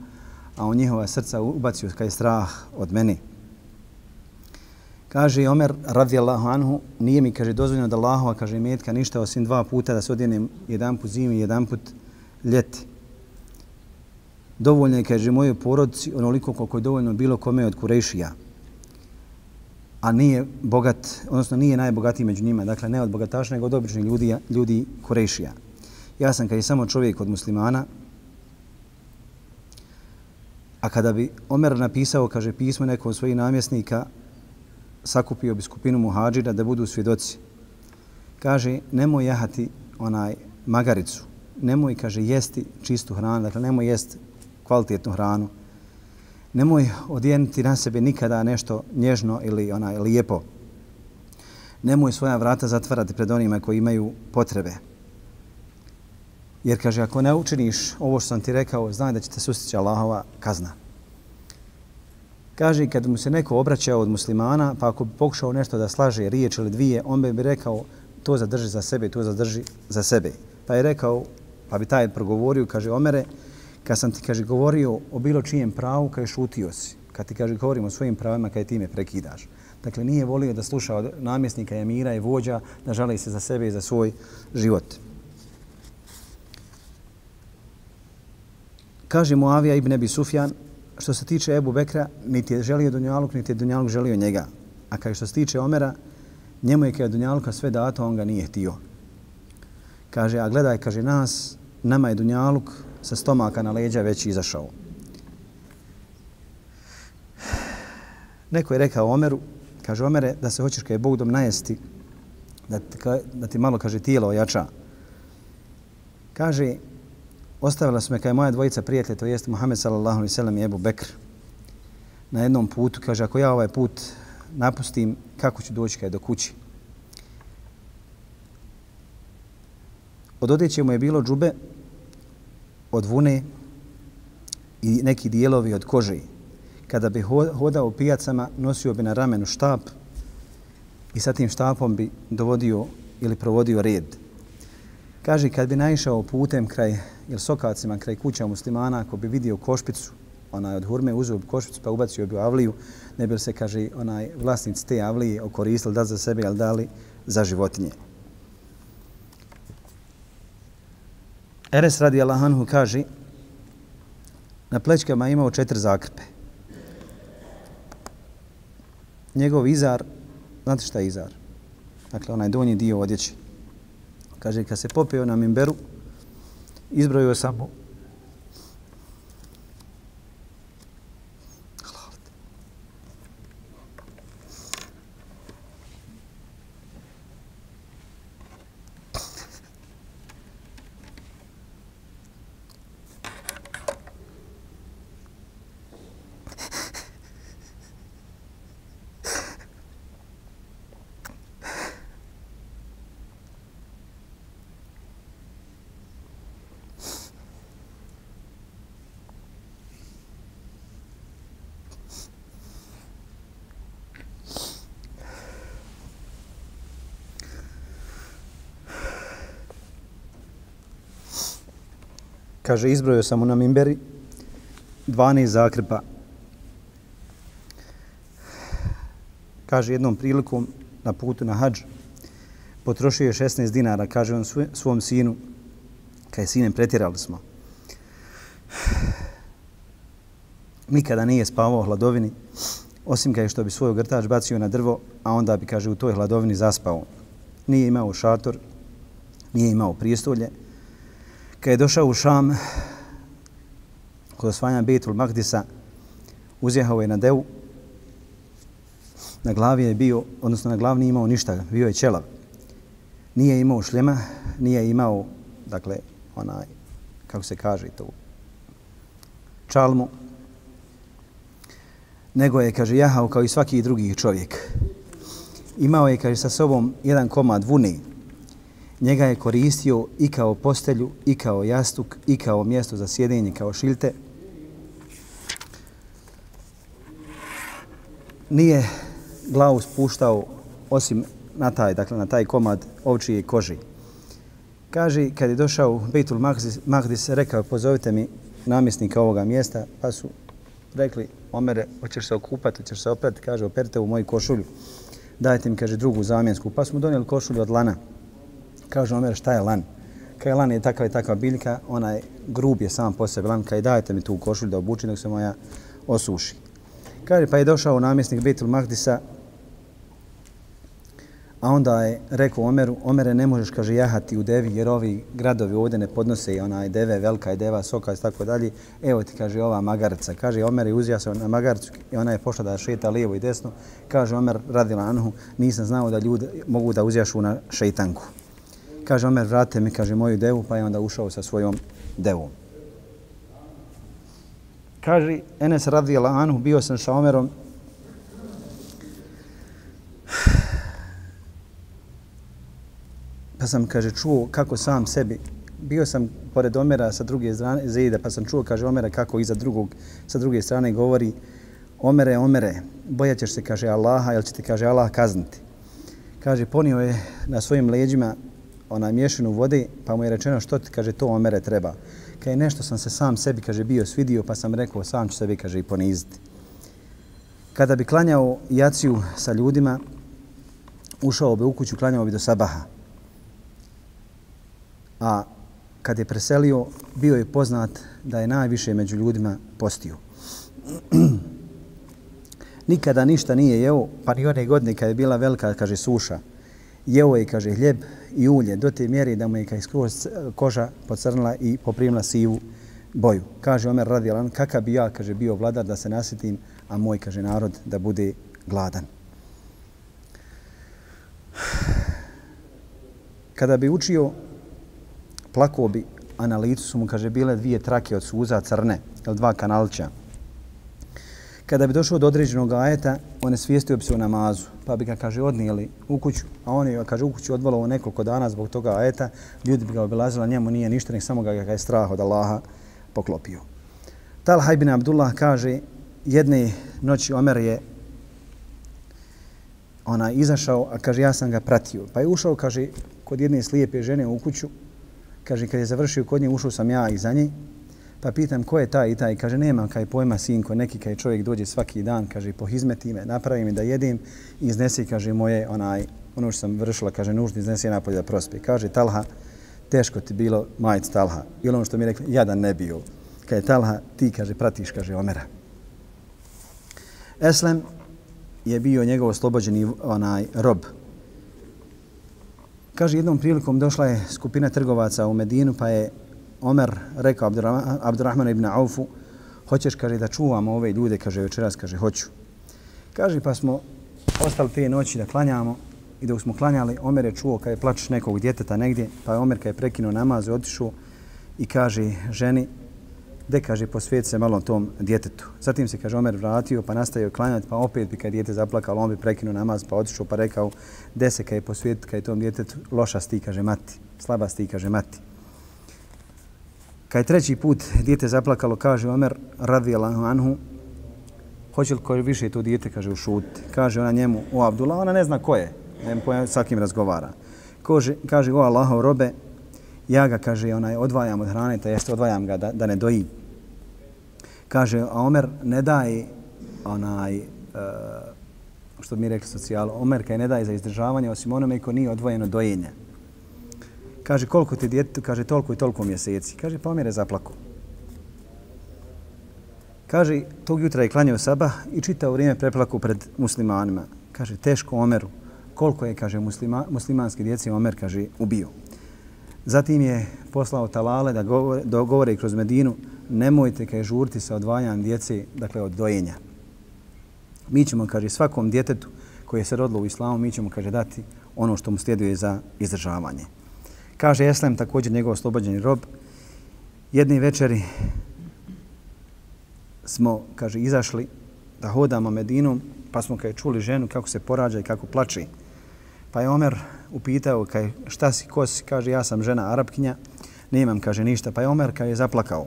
a u njihova srca ubacio kaj strah od mene. Kaže Omer radijallahu anhu, nije mi kaže dozvoljeno da Allahova kaže metka ništa osim dva puta da se odjenem jedan put zimi i jedan put ljeti. Dovoljno je, kaže, moje porodci onoliko koliko je dovoljno bilo kome od Kurešija a nije bogat, odnosno nije najbogatiji među njima, dakle ne od bogataša, nego od običnih ljudi, ljudi Kurešija. Ja sam kad je samo čovjek od muslimana, a kada bi Omer napisao, kaže, pismo nekom svojih namjesnika, sakupio bi skupinu muhađira da budu svjedoci. Kaže, nemoj jahati onaj magaricu, nemoj, kaže, jesti čistu hranu, dakle, nemoj jesti kvalitetnu hranu, nemoj odijeniti na sebe nikada nešto nježno ili onaj lijepo. Nemoj svoja vrata zatvarati pred onima koji imaju potrebe. Jer kaže, ako ne učiniš ovo što sam ti rekao, znaj da će te sustići Allahova kazna. Kaže, kad mu se neko obraćao od muslimana, pa ako bi pokušao nešto da slaže riječ ili dvije, on bi rekao, to zadrži za sebe, to zadrži za sebe. Pa je rekao, pa bi taj progovorio, kaže, Omere, kad sam ti, kaže, govorio o bilo čijem pravu, kaže, šutio si. Kad ti, kaže, govorim o svojim pravima, kaže, ti me prekidaš. Dakle, nije volio da sluša od namjesnika emira i vođa, da žali se za sebe i za svoj život. Kaže Muavija ibn Ebi Sufjan, što se tiče Ebu Bekra, niti je želio Dunjaluk, niti je Dunjaluk želio njega. A kaže što se tiče Omera, njemu je kada Dunjaluka sve dato, on ga nije htio. Kaže, a gledaj, kaže, nas, nama je Dunjaluk sa stomaka na leđa već izašao. Neko je rekao Omeru, kaže Omere, da se hoćeš kada je Bog dom najesti, da ti, da ti malo, kaže, tijelo ojača. Kaže, ostavila su me kao moja dvojica prijatelja, to jest Muhammed sallallahu alaihi sallam i Ebu Bekr, na jednom putu. Kaže, ako ja ovaj put napustim, kako ću doći kada do kući? Od odjeće mu je bilo džube od vune i neki dijelovi od kože. Kada bi hodao u pijacama, nosio bi na ramenu štap i sa tim štapom bi dovodio ili provodio red. Kaže, kad bi naišao putem kraj ili sokacima kraj kuća muslimana, ako bi vidio košpicu, onaj od hurme uzeo bi košpicu pa ubacio bi u avliju, ne bi se, kaže, onaj vlasnic te avlije okoristili da za sebe, ali dali za životinje. Eres radi Allahanhu kaže, na plećkama imao četiri zakrpe. Njegov izar, znate šta je izar? Dakle, onaj donji dio odjeće. Kaže, kad se popio na mimberu, izbrojio sam kaže, izbrojio sam mu na mimberi 12 zakrpa. Kaže, jednom prilikom na putu na hađ potrošio je 16 dinara, kaže on svom sinu, kaj sinem pretjerali smo. Nikada nije spavao hladovini, osim kaj što bi svoj grtač bacio na drvo, a onda bi, kaže, u toj hladovini zaspao. Nije imao šator, nije imao prijestolje, Kad je došao u Šam, kod osvajanja Betul Magdisa, uzjehao je na devu. Na glavi je bio, odnosno na glavi nije imao ništa, bio je ćelav. Nije imao šljema, nije imao, dakle, onaj, kako se kaže to, čalmu, nego je, kaže, jahao kao i svaki drugi čovjek. Imao je, kaže, sa sobom jedan komad vune, Njega je koristio i kao postelju, i kao jastuk, i kao mjesto za sjedenje, kao šilte. Nije glavu spuštao osim na taj, dakle na taj komad ovčije koži. Kaže, kad je došao u Bejtul Mahdis, rekao, pozovite mi namjesnika ovoga mjesta, pa su rekli, Omere, hoćeš se okupati, hoćeš se oprati, kaže, operite u moju košulju. Dajte mi, kaže, drugu zamjensku. Pa smo donijeli košulju od lana. Kaže Omer, šta je lan? Kaj lan je takva i takva biljka, onaj grub je sam po sebi lan, kaj dajte mi tu košulju da obučim dok se moja osuši. Kaže, pa je došao namjesnik Betul Mahdisa, a onda je rekao Omeru, Omere, ne možeš, kaže, jahati u devi, jer ovi gradovi ovdje ne podnose i onaj deve, velika je deva, soka i tako dalje. Evo ti, kaže, ova magarca. Kaže, Omer je uzija se na magarcu i ona je pošla da šeta lijevo i desno. Kaže, Omer, radila Anhu, nisam znao da ljudi mogu da uzjašu na šeitanku. Kaže Omer, vrate mi, kaže, moju devu, pa je onda ušao sa svojom devom. Kaže Enes radijela Anhu, bio sam sa Omerom pa sam, kaže, čuo kako sam sebi, bio sam pored Omera sa druge strane zida, pa sam čuo, kaže, Omera kako iza drugog, sa druge strane govori, Omere, Omere, bojaćeš se, kaže, Allaha, jel će te, kaže, Allah kazniti. Kaže, ponio je na svojim leđima ona mješinu vode, pa mu je rečeno što ti, kaže, to omere treba. Kaže, nešto sam se sam sebi, kaže, bio svidio, pa sam rekao, sam ću sebi, kaže, i poniziti. Kada bi klanjao jaciju sa ljudima, ušao bi u kuću, klanjao bi do sabaha. A kad je preselio, bio je poznat da je najviše među ljudima postio. *clears throat* Nikada ništa nije jeo, pa ni one godine kad je bila velika, kaže, suša. Jeo je, kaže, hljeb i ulje do te mjeri da mu je kaj skroz eh, koža pocrnila i poprimila sivu boju. Kaže Omer radijalan, kakav bi ja, kaže, bio vladar da se nasjetim, a moj, kaže, narod da bude gladan. Kada bi učio, plakao bi, a na licu su mu, kaže, bile dvije trake od suza crne, ili dva kanalća. Kada bi došao do određenog ajeta, on je svijestio bi se u namazu, pa bi ga, kaže, odnijeli u kuću, a on je, kaže, u kuću odvalo nekoliko dana zbog toga ajeta, ljudi bi ga obilazili, njemu nije ništa, nek samo ga, ga je strah od Allaha poklopio. Talha ibn Abdullah kaže, jedne noći Omer je ona izašao, a kaže, ja sam ga pratio. Pa je ušao, kaže, kod jedne slijepe žene u kuću, kaže, kad je završio kod nje, ušao sam ja iza nje, Pa pitam ko je taj i taj, kaže nema kaj pojma sinko, neki kaj čovjek dođe svaki dan, kaže pohizmeti me, napravi mi da jedim i iznesi, kaže moje onaj, ono što sam vršila, kaže nužno iznesi napolje da prospi. Kaže Talha, teško ti bilo majic Talha. Ili ono što mi je rekli, jadan ne bio. Kaže Talha, ti, kaže, pratiš, kaže Omera. Eslem je bio njegov oslobođeni onaj rob. Kaže, jednom prilikom došla je skupina trgovaca u Medinu, pa je Omer rekao Abdurrahman ibn Aufu, hoćeš, kaže, da čuvamo ove ljude, kaže, večeras, kaže, hoću. Kaže, pa smo ostali te noći da klanjamo i dok smo klanjali, Omer je čuo kada je plač nekog djeteta negdje, pa je Omer kada je prekinuo namaz, otišao i kaže ženi, de kaže, posvijet se malo tom djetetu. Zatim se, kaže, Omer vratio, pa nastavio klanjati, pa opet bi kad djete zaplakalo, on bi prekinuo namaz, pa otišao, pa rekao, de se kada je posvijet, kada je tom djetetu, loša sti, kaže, mati, slaba sti, kaže, mati. Kad je treći put dijete zaplakalo, kaže Omer radijallahu anhu, hoće li koji više to dijete, kaže, ušuti. Kaže ona njemu, o Abdullah, ona ne zna ko je, ne pojma sa kim razgovara. Kaže, kaže o Allahov robe, ja ga, kaže, onaj, odvajam od hrane, to jeste odvajam ga da, da ne doji. Kaže, a Omer ne daje onaj, e, što bi mi rekli socijal, Omer kaj ne daje za izdržavanje, osim onome ko nije odvojeno dojenje. Kaže, koliko ti djetetu? Kaže, toliko i toliko mjeseci. Kaže, pa Omer je zaplako. Kaže, tog jutra je klanjao sabah i čitao vrijeme preplaku pred muslimanima. Kaže, teško Omeru. Koliko je, kaže, muslima, muslimanski djeci Omer, kaže, ubio. Zatim je poslao talale da govore, da govore kroz Medinu, nemojte, kaže, žurti sa odvajanjem djece, dakle, od dojenja. Mi ćemo, kaže, svakom djetetu koje se rodilo u islamu, mi ćemo, kaže, dati ono što mu sljeduje za izdržavanje. Kaže Eslem, također njegov oslobođeni rob, jedne večeri smo, kaže, izašli da hodamo Medinom, pa smo kaj čuli ženu kako se porađa i kako plači. Pa je Omer upitao kaj, šta si, ko si, kaže, ja sam žena Arapkinja, nemam, kaže, ništa. Pa je Omer kaj je zaplakao.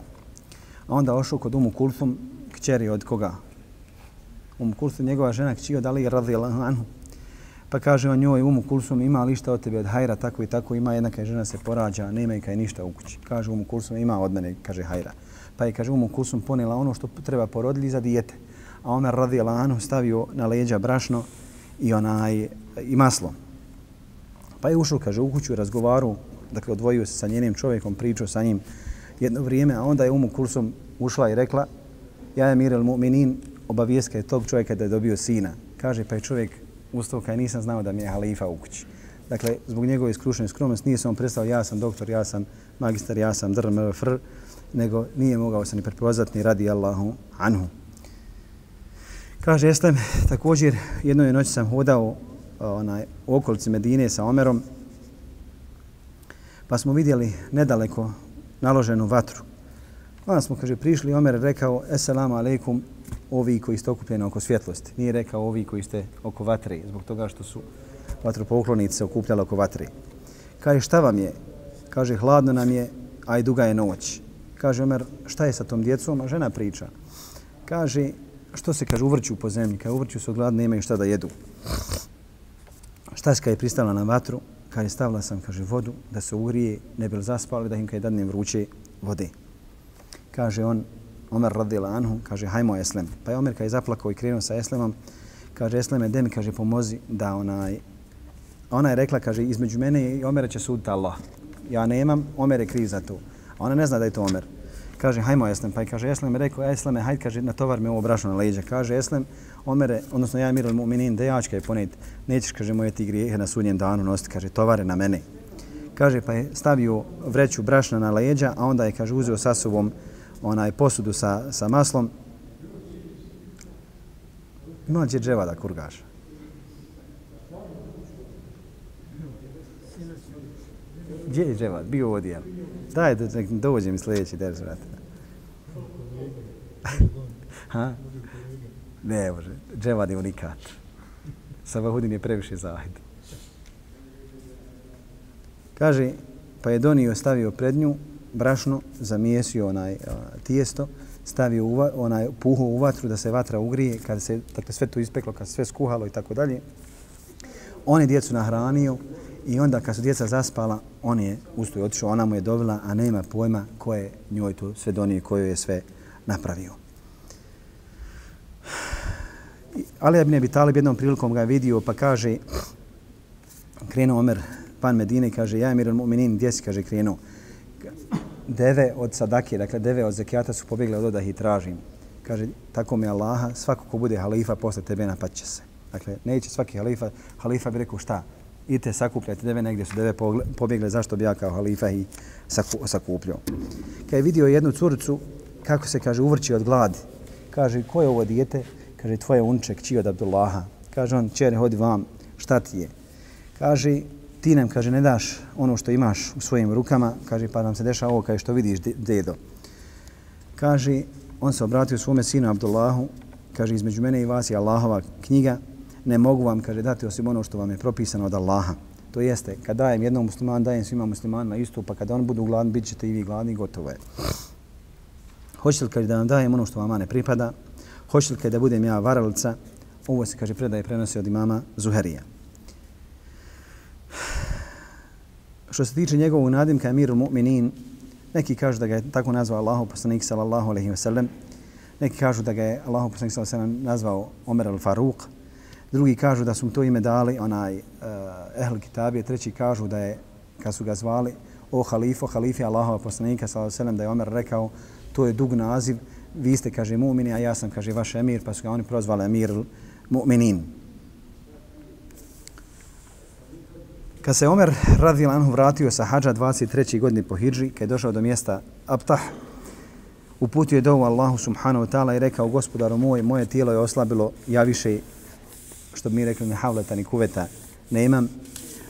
A onda ošao kod Umu Kulfum, kćeri od koga? Umu Kulfum, njegova žena, kći od Ali radijalahu anhu. Pa kaže on njoj, umu kulsum, ima li šta od tebe od hajra, tako i tako, ima jedna kaj žena se porađa, nema i kaj ništa u kući. Kaže umu kulsum, ima od mene, kaže hajra. Pa je, kaže, umu kulsum ponela ono što treba porodili za dijete. A ona radi lanu stavio na leđa brašno i onaj i maslo. Pa je ušao, kaže, u kuću razgovaru, dakle, odvojio se sa njenim čovjekom, pričao sa njim jedno vrijeme, a onda je umu kulsum ušla i rekla, ja je Mirel Mu'minin, obavijeska je tog čovjeka da je dobio sina. Kaže, pa je čovjek ustao kaj nisam znao da mi je halifa u kući. Dakle, zbog njegove iskrušene skromnosti nije se on predstavio ja sam doktor, ja sam magistar, ja sam drm, fr, nego nije mogao se ni prepoznati ni radi Allahu anhu. Kaže Eslem, također jednoj noći sam hodao onaj, u okolici Medine sa Omerom, pa smo vidjeli nedaleko naloženu vatru. Onda smo, kaže, prišli, Omer rekao, Esselamu alaikum, ovi koji ste okupljeni oko svjetlosti. Nije rekao ovi koji ste oko vatre, zbog toga što su vatropoklonice se okupljali oko vatre. Kaže, šta vam je? Kaže, hladno nam je, a i duga je noć. Kaže, Omer, šta je sa tom djecom? A žena priča. Kaže, što se, kaže, uvrću po zemlji? Kaže, uvrću se gladno, nemaju šta da jedu. Šta se je pristala na vatru? kaže, stavila sam, kaže, vodu da se ugrije, ne bi li zaspali, da im kaj dadnem vruće vode. Kaže on, Omer radila anhu, kaže, hajmo Eslem. Pa je Omer kaj zaplakao i krenuo sa Eslemom, kaže, Esleme, de mi, kaže, pomozi da onaj, ona je rekla, kaže, između mene i Omera će suditi Allah. Ja nemam, Omer je kriv za to. A ona ne zna da je to Omer. Kaže, hajmo Eslem. Pa je kaže, Eslem je rekao, Esleme, hajde, kaže, natovar me ovo brašno na leđa. Kaže, Eslem, Omere, odnosno ja Mirul Mu'minin, da ja ću kaj poneti, nećeš, kaže, moje ti grijehe na sudnjem danu nositi, kaže, tovare na mene. Kaže, pa je stavio vreću brašna na leđa, a onda je, kaže, uzeo sa sobom onaj posudu sa, sa maslom. Ima će dževa da kurgaš. Gdje je dževat? Bio ovo jel? Daj, da dođe mi sljedeći ders, vrati. *laughs* ha? Ne, može. Dževad je unikat. Sabahudin je previše zahid. Kaže, pa je donio, stavio pred nju, brašno, zamijesio onaj a, tijesto, stavio uva, onaj puho u vatru da se vatra ugrije, kad se dakle, sve to ispeklo, kad se sve skuhalo i tako dalje. On je djecu nahranio i onda kad su djeca zaspala, on je usto otišao, ona mu je dovela, a nema pojma ko je njoj to sve donio, koju je sve napravio. Ali ibn Abi Talib jednom prilikom ga vidio pa kaže krenuo Omer pan Medine i kaže ja Emir al-Mu'minin gdje si kaže krenuo deve od sadake, dakle deve od zekijata su pobjegle od odah i tražim. Kaže, tako mi Allaha, svako ko bude halifa posle tebe napad će se. Dakle, neće svaki halifa, halifa bi rekao šta? Idite sakupljati deve negdje su deve pobjegle, zašto bi ja kao halifa i saku, sakupljao. Kad je vidio jednu curcu, kako se kaže, uvrči od gladi, kaže, ko je ovo dijete? Kaže, tvoje unček, čiji od Abdullaha? Kaže on, čere, hodi vam, šta ti je? Kaže, ti nam, kaže, ne daš ono što imaš u svojim rukama, kaže, pa nam se deša ovo, kaže, što vidiš, dedo. Kaže, on se obratio svome sinu Abdullahu, kaže, između mene i vas je Allahova knjiga, ne mogu vam, kaže, dati osim ono što vam je propisano od Allaha. To jeste, kad dajem jednom musliman, dajem svima muslimanima isto, pa kada on budu gladni, bit ćete i vi gladni, gotovo je. Hoćete li, kaže, da vam dajem ono što vama ne pripada? Hoćete li, kaže, da budem ja varalica? Ovo se, kaže, predaje prenosi od imama Zuherija. Što se tiče njegovog nadimka Emirul Mu'minin, neki kažu da ga je tako nazvao Allahu poslanik sallallahu alejhi ve sellem. Neki kažu da ga je Allahu poslanik sallallahu alejhi ve sellem nazvao Omer al-Faruq. Drugi kažu da su mu to ime dali onaj uh, ehl kitabije, treći kažu da je kad su ga zvali o halifo, halifi Allahova poslanika sallallahu alejhi ve sellem da je Omer rekao to je dug naziv, vi ste kaže mu'mini, a ja sam kaže vaš emir, pa su ga oni prozvali Emir Mu'minin. Kad se Omer radi Anhu vratio sa hađa 23. godine po Hidži, kad je došao do mjesta Abtah, uputio je dovu Allahu subhanahu wa ta'ala i rekao, gospodaru moj, moje tijelo je oslabilo, ja više, što bi mi rekli, ne havleta ni kuveta, nemam.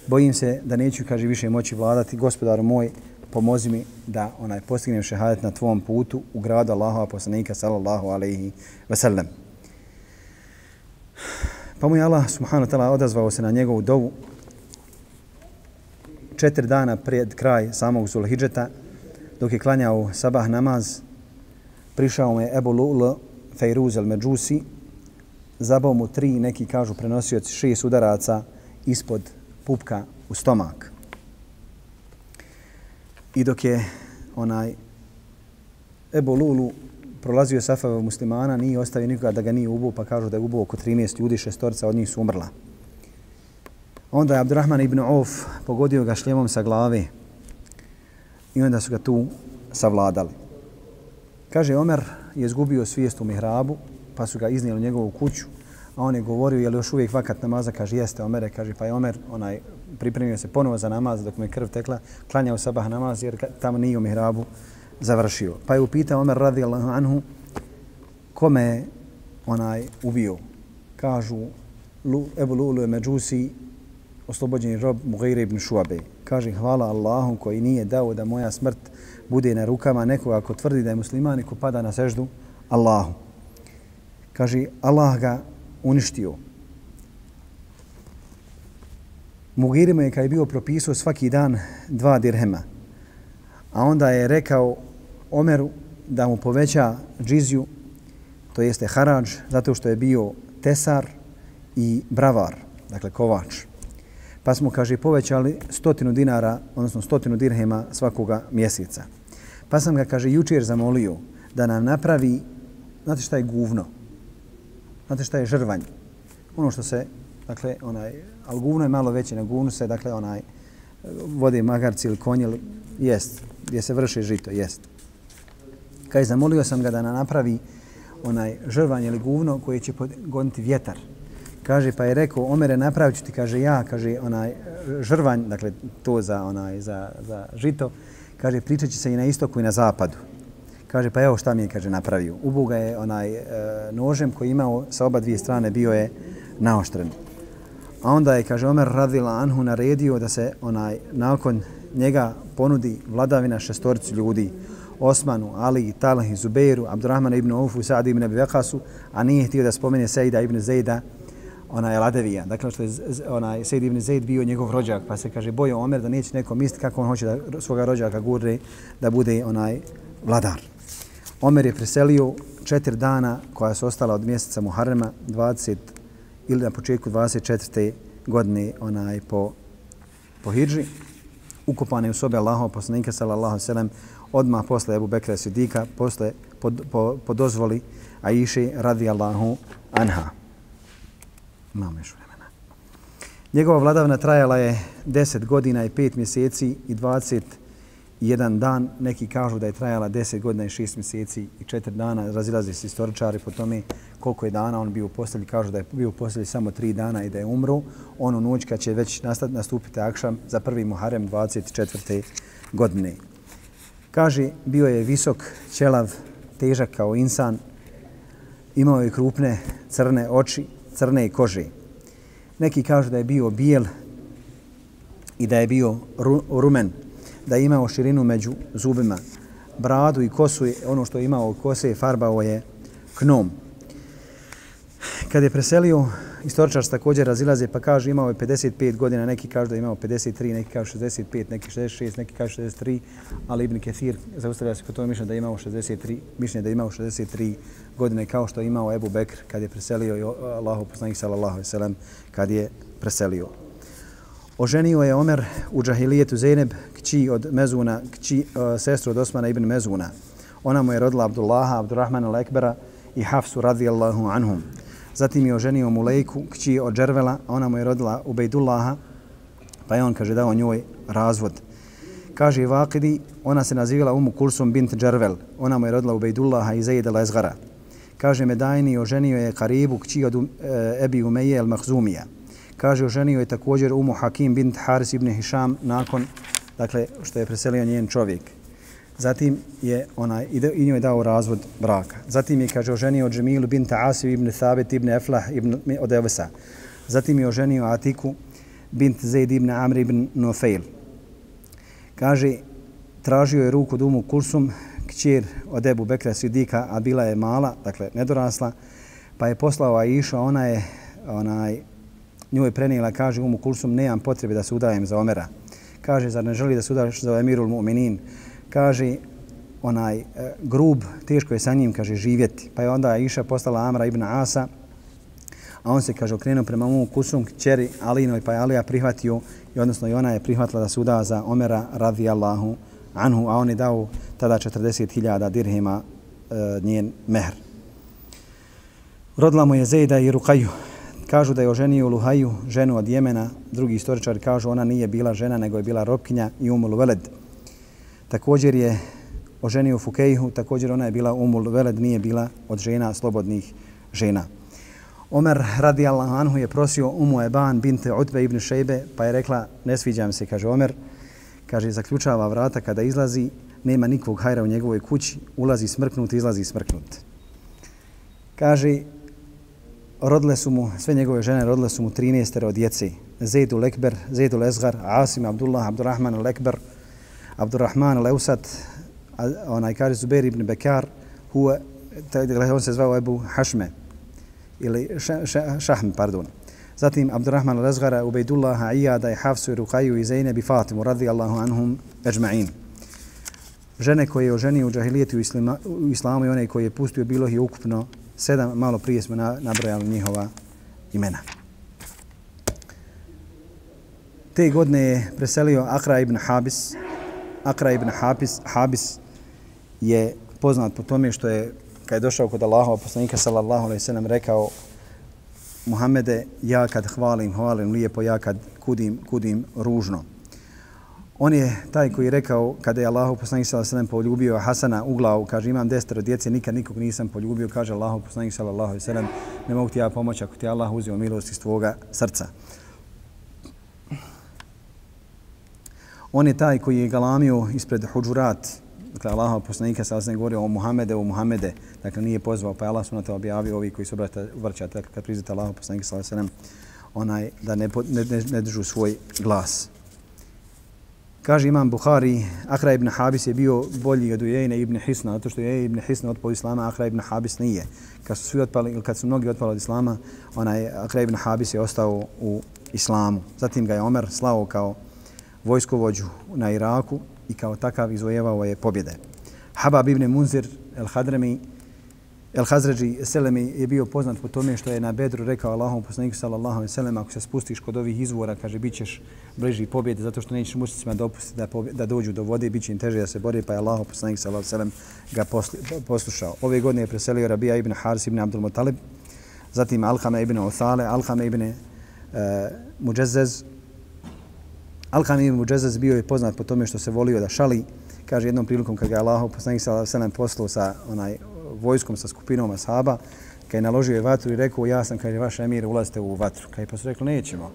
Bojim se da neću, kaže, više moći vladati. Gospodaru moj, pomozi mi da onaj postignem šehadet na tvom putu u gradu Allahova poslanika, sallallahu alaihi wa sallam. Pa mu je Allah subhanahu wa ta'ala odazvao se na njegovu dovu četiri dana pred kraj samog Zulhidžeta, dok je klanjao sabah namaz, prišao mu je Ebu Lu'l Fejruz el Međusi, zabao mu tri, neki kažu prenosioci, šest udaraca ispod pupka u stomak. I dok je onaj Ebu Lulu prolazio safave muslimana, nije ostavio nikoga da ga nije ubuo, pa kažu da je ubuo oko 13 ljudi, šestorca od njih su umrla. Onda je Abdurrahman ibn Auf pogodio ga šljemom sa glave i onda su ga tu savladali. Kaže, Omer je izgubio svijest u mihrabu, pa su ga iznijeli u njegovu kuću, a on je govorio, je li još uvijek vakat namaza? Kaže, jeste, Omere, kaže, pa je Omer onaj, pripremio se ponovo za namaz dok mu je krv tekla, klanjao sabah namaz jer tamo nije u mihrabu završio. Pa je upitao Omer radijallahu anhu kome je onaj ubio. Kažu, Ebu Lulu je međusi oslobođeni rob Mughire ibn Šuabe. Kaže, hvala Allahu koji nije dao da moja smrt bude na rukama nekoga ko tvrdi da je musliman i ko pada na seždu Allahu. Kaže, Allah ga uništio. Mughire mu je kad je bio propisao svaki dan dva dirhema. A onda je rekao Omeru da mu poveća džiziju, to jeste harađ, zato što je bio tesar i bravar, dakle kovač. Pa smo, kaže, povećali stotinu dinara, odnosno stotinu dirhema svakoga mjeseca. Pa sam ga, kaže, jučer zamolio da nam napravi, znate šta je guvno? Znate šta je žrvanj? Ono što se, dakle, onaj, ali guvno je malo veće, na guvnu se, dakle, onaj, vode magarci ili konje, jest, gdje se vrši žito, jest. Kaj zamolio sam ga da nam napravi onaj žrvanj ili guvno koje će goniti vjetar. Kaže, pa je rekao, Omere, napravit ću ti, kaže, ja, kaže, onaj e, žrvanj, dakle, to za, onaj, za, za žito, kaže, pričat će se i na istoku i na zapadu. Kaže, pa evo šta mi je, kaže, napravio. Uboga je onaj e, nožem koji imao sa oba dvije strane bio je naoštren. A onda je, kaže, Omer radila Anhu naredio da se onaj nakon njega ponudi vladavina šestoricu ljudi. Osmanu, Ali, Talah i Zubeiru, Abdurrahmanu ibn Ufu, Sa'd ibn Abi Vekasu, a nije htio da spomene Sejda ibn Zejda, onaj Ladevija. Dakle, ono što je onaj Sejd ibn Zaid bio njegov rođak, pa se kaže bojo Omer da neće neko misliti kako on hoće da svoga rođaka gurne da bude onaj vladar. Omer je preselio četiri dana koja su ostala od mjeseca Muharrema, 20 ili na početku 24. godine onaj po, po Hidži. Ukopane u sobe Allahov poslanika sallallahu sallam odmah posle Ebu Bekra Sidika, posle po, po, po dozvoli Aiši radijallahu anha. Imamo još vremena. Njegova vladavna trajala je 10 godina i 5 mjeseci i 21 dan. Neki kažu da je trajala 10 godina i 6 mjeseci i 4 dana. Razilaze se istoričari po tome koliko je dana on bio u postelji. Kažu da je bio u postelji samo 3 dana i da je umro. Ono noć kad će već nastupiti akšam za prvi Muharem 24. godine. Kaže, bio je visok, ćelav, težak kao insan, imao je krupne crne oči, crne kože. Neki kažu da je bio bijel i da je bio rumen, da je imao širinu među zubima. Bradu i kosu, ono što je imao kose, farbao je knom. Kad je preselio istoričar također razilaze pa kaže imao je 55 godina, neki kažu da je imao 53, neki kažu 65, neki 66, neki kažu 63, ali Ibn Kethir zaustavlja se kod toga mišljenja da je imao 63, mišljenja da je imao 63 godine kao što je imao Ebu Bekr kad je preselio i Allahu poslanik sallallahu alejhi ve sellem kad je preselio. Oženio je Omer u džahilijetu Zeyneb, kći od Mezuna, kći, uh, sestru od Osmana ibn Mezuna. Ona mu je rodila Abdullaha, Abdurrahmana al-Ekbera i Hafsu radijallahu anhum. Zatim je oženio Mulejku, kći od Džervela, ona mu je rodila Ubejdullaha, pa je on, kaže, dao njoj razvod. Kaže Vakidi, ona se nazivala Umu Kulsum bint Džervel, ona mu je rodila Ubejdullaha i Zejde Lezgara. Kaže Medajni, oženio je Karibu, kći od um, e, Ebi Umeje el Mahzumija. Kaže, oženio je također Umu Hakim bint Haris ibn Hisham nakon, dakle, što je preselio njen čovjek. Zatim je ona i njoj dao razvod braka. Zatim je kaže oženio Džemilu bint Asif ibn Thabit ibn Eflah ibn od Evesa. Zatim je oženio Atiku bint Zaid ibn Amr ibn Nufail. Kaže tražio je ruku Dumu Kulsum kćer od Ebu Bekra Sidika, a bila je mala, dakle nedorasla, pa je poslao Aisha, ona je onaj, njoj prenijela, kaže Umu Kulsum, nemam potrebe da se udajem za Omera. Kaže, zar ne želi da se udaš za Emirul Mu'minin? Kaže onaj e, grub, teško je sa njim, kaže, živjeti. Pa je onda Iša postala Amra ibn Asa, a on se, kaže, okrenuo prema mu kusum kćeri Alinoj, pa je Alija prihvatio, i odnosno i ona je prihvatila da se uda za Omera radijallahu anhu, a on je dao tada 40.000 dirhima e, njen mehr. Rodila mu je Zejda i Rukaju. Kažu da je oženio Luhaju, ženu od Jemena. Drugi istoričari kažu ona nije bila žena, nego je bila ropkinja i umul veled. Također je oženio Fukejhu, također ona je bila umul veled, nije bila od žena, slobodnih žena. Omer radijallahu anhu je prosio Umu Eban binte Utbe ibn Šejbe, pa je rekla, ne sviđam se, kaže Omer, kaže, zaključava vrata kada izlazi, nema nikog hajra u njegovoj kući, ulazi smrknut, izlazi smrknut. Kaže, rodile su mu, sve njegove žene rodile su mu 13 od djece. Zaidu Lekber, Zaidu Lezgar, Asim Abdullah, Abdurrahman Lekber, Abdurrahman al-Eusat, onaj kaže Zubair ibn Bekar, huwa, on se zvao Ebu Hašme, ili Šahm, pardon. Zatim Abdurrahman al-Razgara, Ubejdullaha, Iyada i Hafsu i Rukaju i Zeyneb i Fatimu, radijallahu anhum, eđma'in. Žene koje je oženio u džahilijetu u islamu i one koje je pustio, bilo je ukupno sedam, malo prije smo nabrojali njihova imena. Te godine je preselio Akra ibn Habis. Akra ibn Habis, Habis je poznat po tome što je, kad je došao kod Allahova poslanika sallallahu alaihi sallam, rekao Muhammede, ja kad hvalim, hvalim lijepo, ja kad kudim, kudim ružno. On je taj koji je rekao kada je Allahov poslanik sallallahu alejhi ve poljubio Hasana u glavu, kaže imam desetoro djece, nikad nikog nisam poljubio, kaže Allahov poslanik sallallahu alejhi ve sellem, ne mogu ti ja pomoći ako ti Allah uzeo milost iz tvoga srca. On je taj koji je galamio ispred Hudžurat, dakle Allahu poslanika sa alejhi govorio o Muhamede, o Muhamede, dakle nije pozvao, pa je Allah sunata objavio ovi koji se obraćaju dakle, kad prizite Allahu poslanika sa alejhi onaj da ne, ne, ne, ne držu svoj glas. Kaže imam Buhari, Akra ibn Habis je bio bolji od Ujejne ibn Hisna, zato što je ibn Hisna otpao Islama, Akra ibn Habis nije. Kad su svi otpali, ili kad su mnogi otpali od Islama, onaj Akra ibn Habis je ostao u Islamu. Zatim ga je Omer slao kao vojskovođu na Iraku i kao takav izvojevao je pobjede. Habab ibn Munzir el-Hadremi El Hazređi Selemi je bio poznat po tome što je na Bedru rekao Allahom poslaniku sallallahu alaihi sallam ako se spustiš kod ovih izvora, kaže, bit ćeš bliži pobjede zato što nećeš mušicima dopustiti da, da dođu do vode, bit će im teže da se bori, pa je Allahom poslanik sallallahu alaihi sallam ga poslušao. Ove godine je preselio Rabija ibn Haris ibn Abdul Mutalib, zatim Alhama ibn Uthale, Alhama ibn e, uh, Mujazzaz, Alkan ibn Muđezez bio je poznat po tome što se volio da šali, kaže jednom prilikom kad ga je Allahov poslanik sallallahu alaihi sallam poslao sa onaj vojskom sa skupinom ashaba, kad je naložio je vatru i rekao, ja sam, kaže, vaš emir, ulazite u vatru. Kad je pa su rekli, nećemo.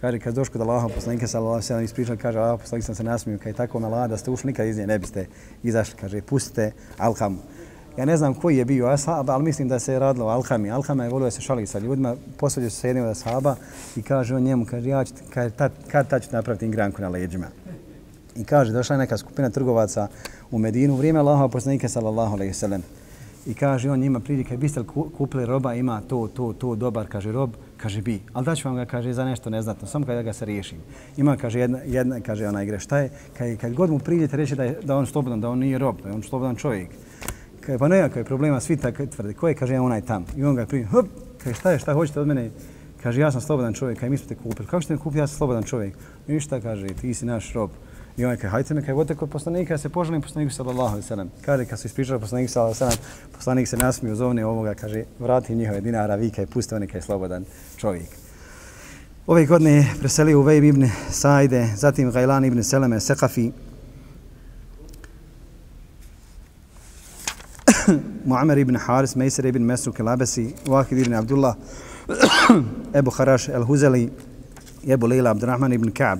Kaže, kad došlo da Allahov poslanika, sallallahu alejhi ve sellem ispričao, kaže, Allahov poslanik sam se nasmio, kad je tako nalada ste ušli, nikad iz nje ne biste izašli. Kaže, pustite Alham. Ja ne znam koji je bio ashab, ali mislim da se je radilo Alhami. Alhama je volio da se šali sa ljudima, posvađa se sa jednim od ashaba i kaže on njemu, kaže, ja ću, kaže, tad, kad tad ću napraviti ingranku na leđima. I kaže, došla je neka skupina trgovaca u Medinu, vrijeme Allahova poslanika, sallallahu alejhi ve sellem i kaže on njima pridi kad biste kupili roba ima to, to, to, dobar, kaže rob, kaže bi. Ali daću vam ga, kaže, za nešto neznatno, samo kada ga se riješim. Ima, kaže, jedna, jedna kaže, ona igre, šta je? Kad, kad god mu pridete reći da, je, da on slobodan, da on nije rob, da je on slobodan čovjek. Kaže, pa nema, kaže, problema, svi tako tvrde. Ko je, kaže, ja onaj tam. I on ga primi, hop, kaže, šta je, šta hoćete od mene? Kaže, ja sam slobodan čovjek, kaže, mi smo te kupili. Kako ćete me kupiti, ja sam slobodan čovjek? Ništa, kaže, ti si naš rob. I on je kaže, hajte me, kaj vodite kod poslanika, se poželim poslaniku sallallahu alaihi sallam. Kaže, kad su ispričali poslaniku sallallahu alaihi sallam, poslanik se nasmiju, zovne ovoga, kaže, vrati njihove dinara, vi kaj puste, on je slobodan čovjek. Ove godine je preselio u Vejb ibn Saide, zatim Gajlan ibn Seleme Sekafi, Muammer ibn Haris, Mejser ibn Mesruk el-Abesi, Wahid ibn Abdullah, *clears throat* Ebu Haraš el-Huzeli, Ebu Leila Abdurrahman ibn Ka'b,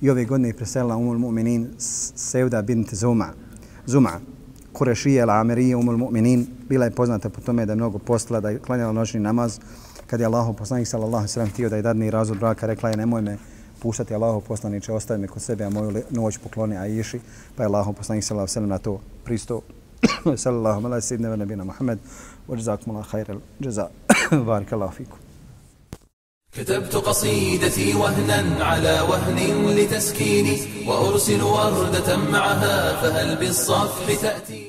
i ove godine je preselila umul mu'minin Sevda bint Zuma. Zuma, Kurešije, la Amerije, umul mu'minin, bila je poznata po tome da je mnogo postala, da je klanjala noćni namaz. Kad je Allahu poslanik sallallahu sallam htio da je dadni razvod braka, rekla je nemoj me puštati Allahu poslaniče, ostavi me kod sebe, a moju noć pokloni a iši. Pa je Allahu poslanik sallallahu sallam na to وصلى الله على سيدنا ونبينا محمد وجزاكم الله خير الجزاء. *coughs* بارك الله فيكم. كتبت قصيدتي وهنا على وهن لتسكيني وأرسل وردة معها فهل بالصفح تأتي؟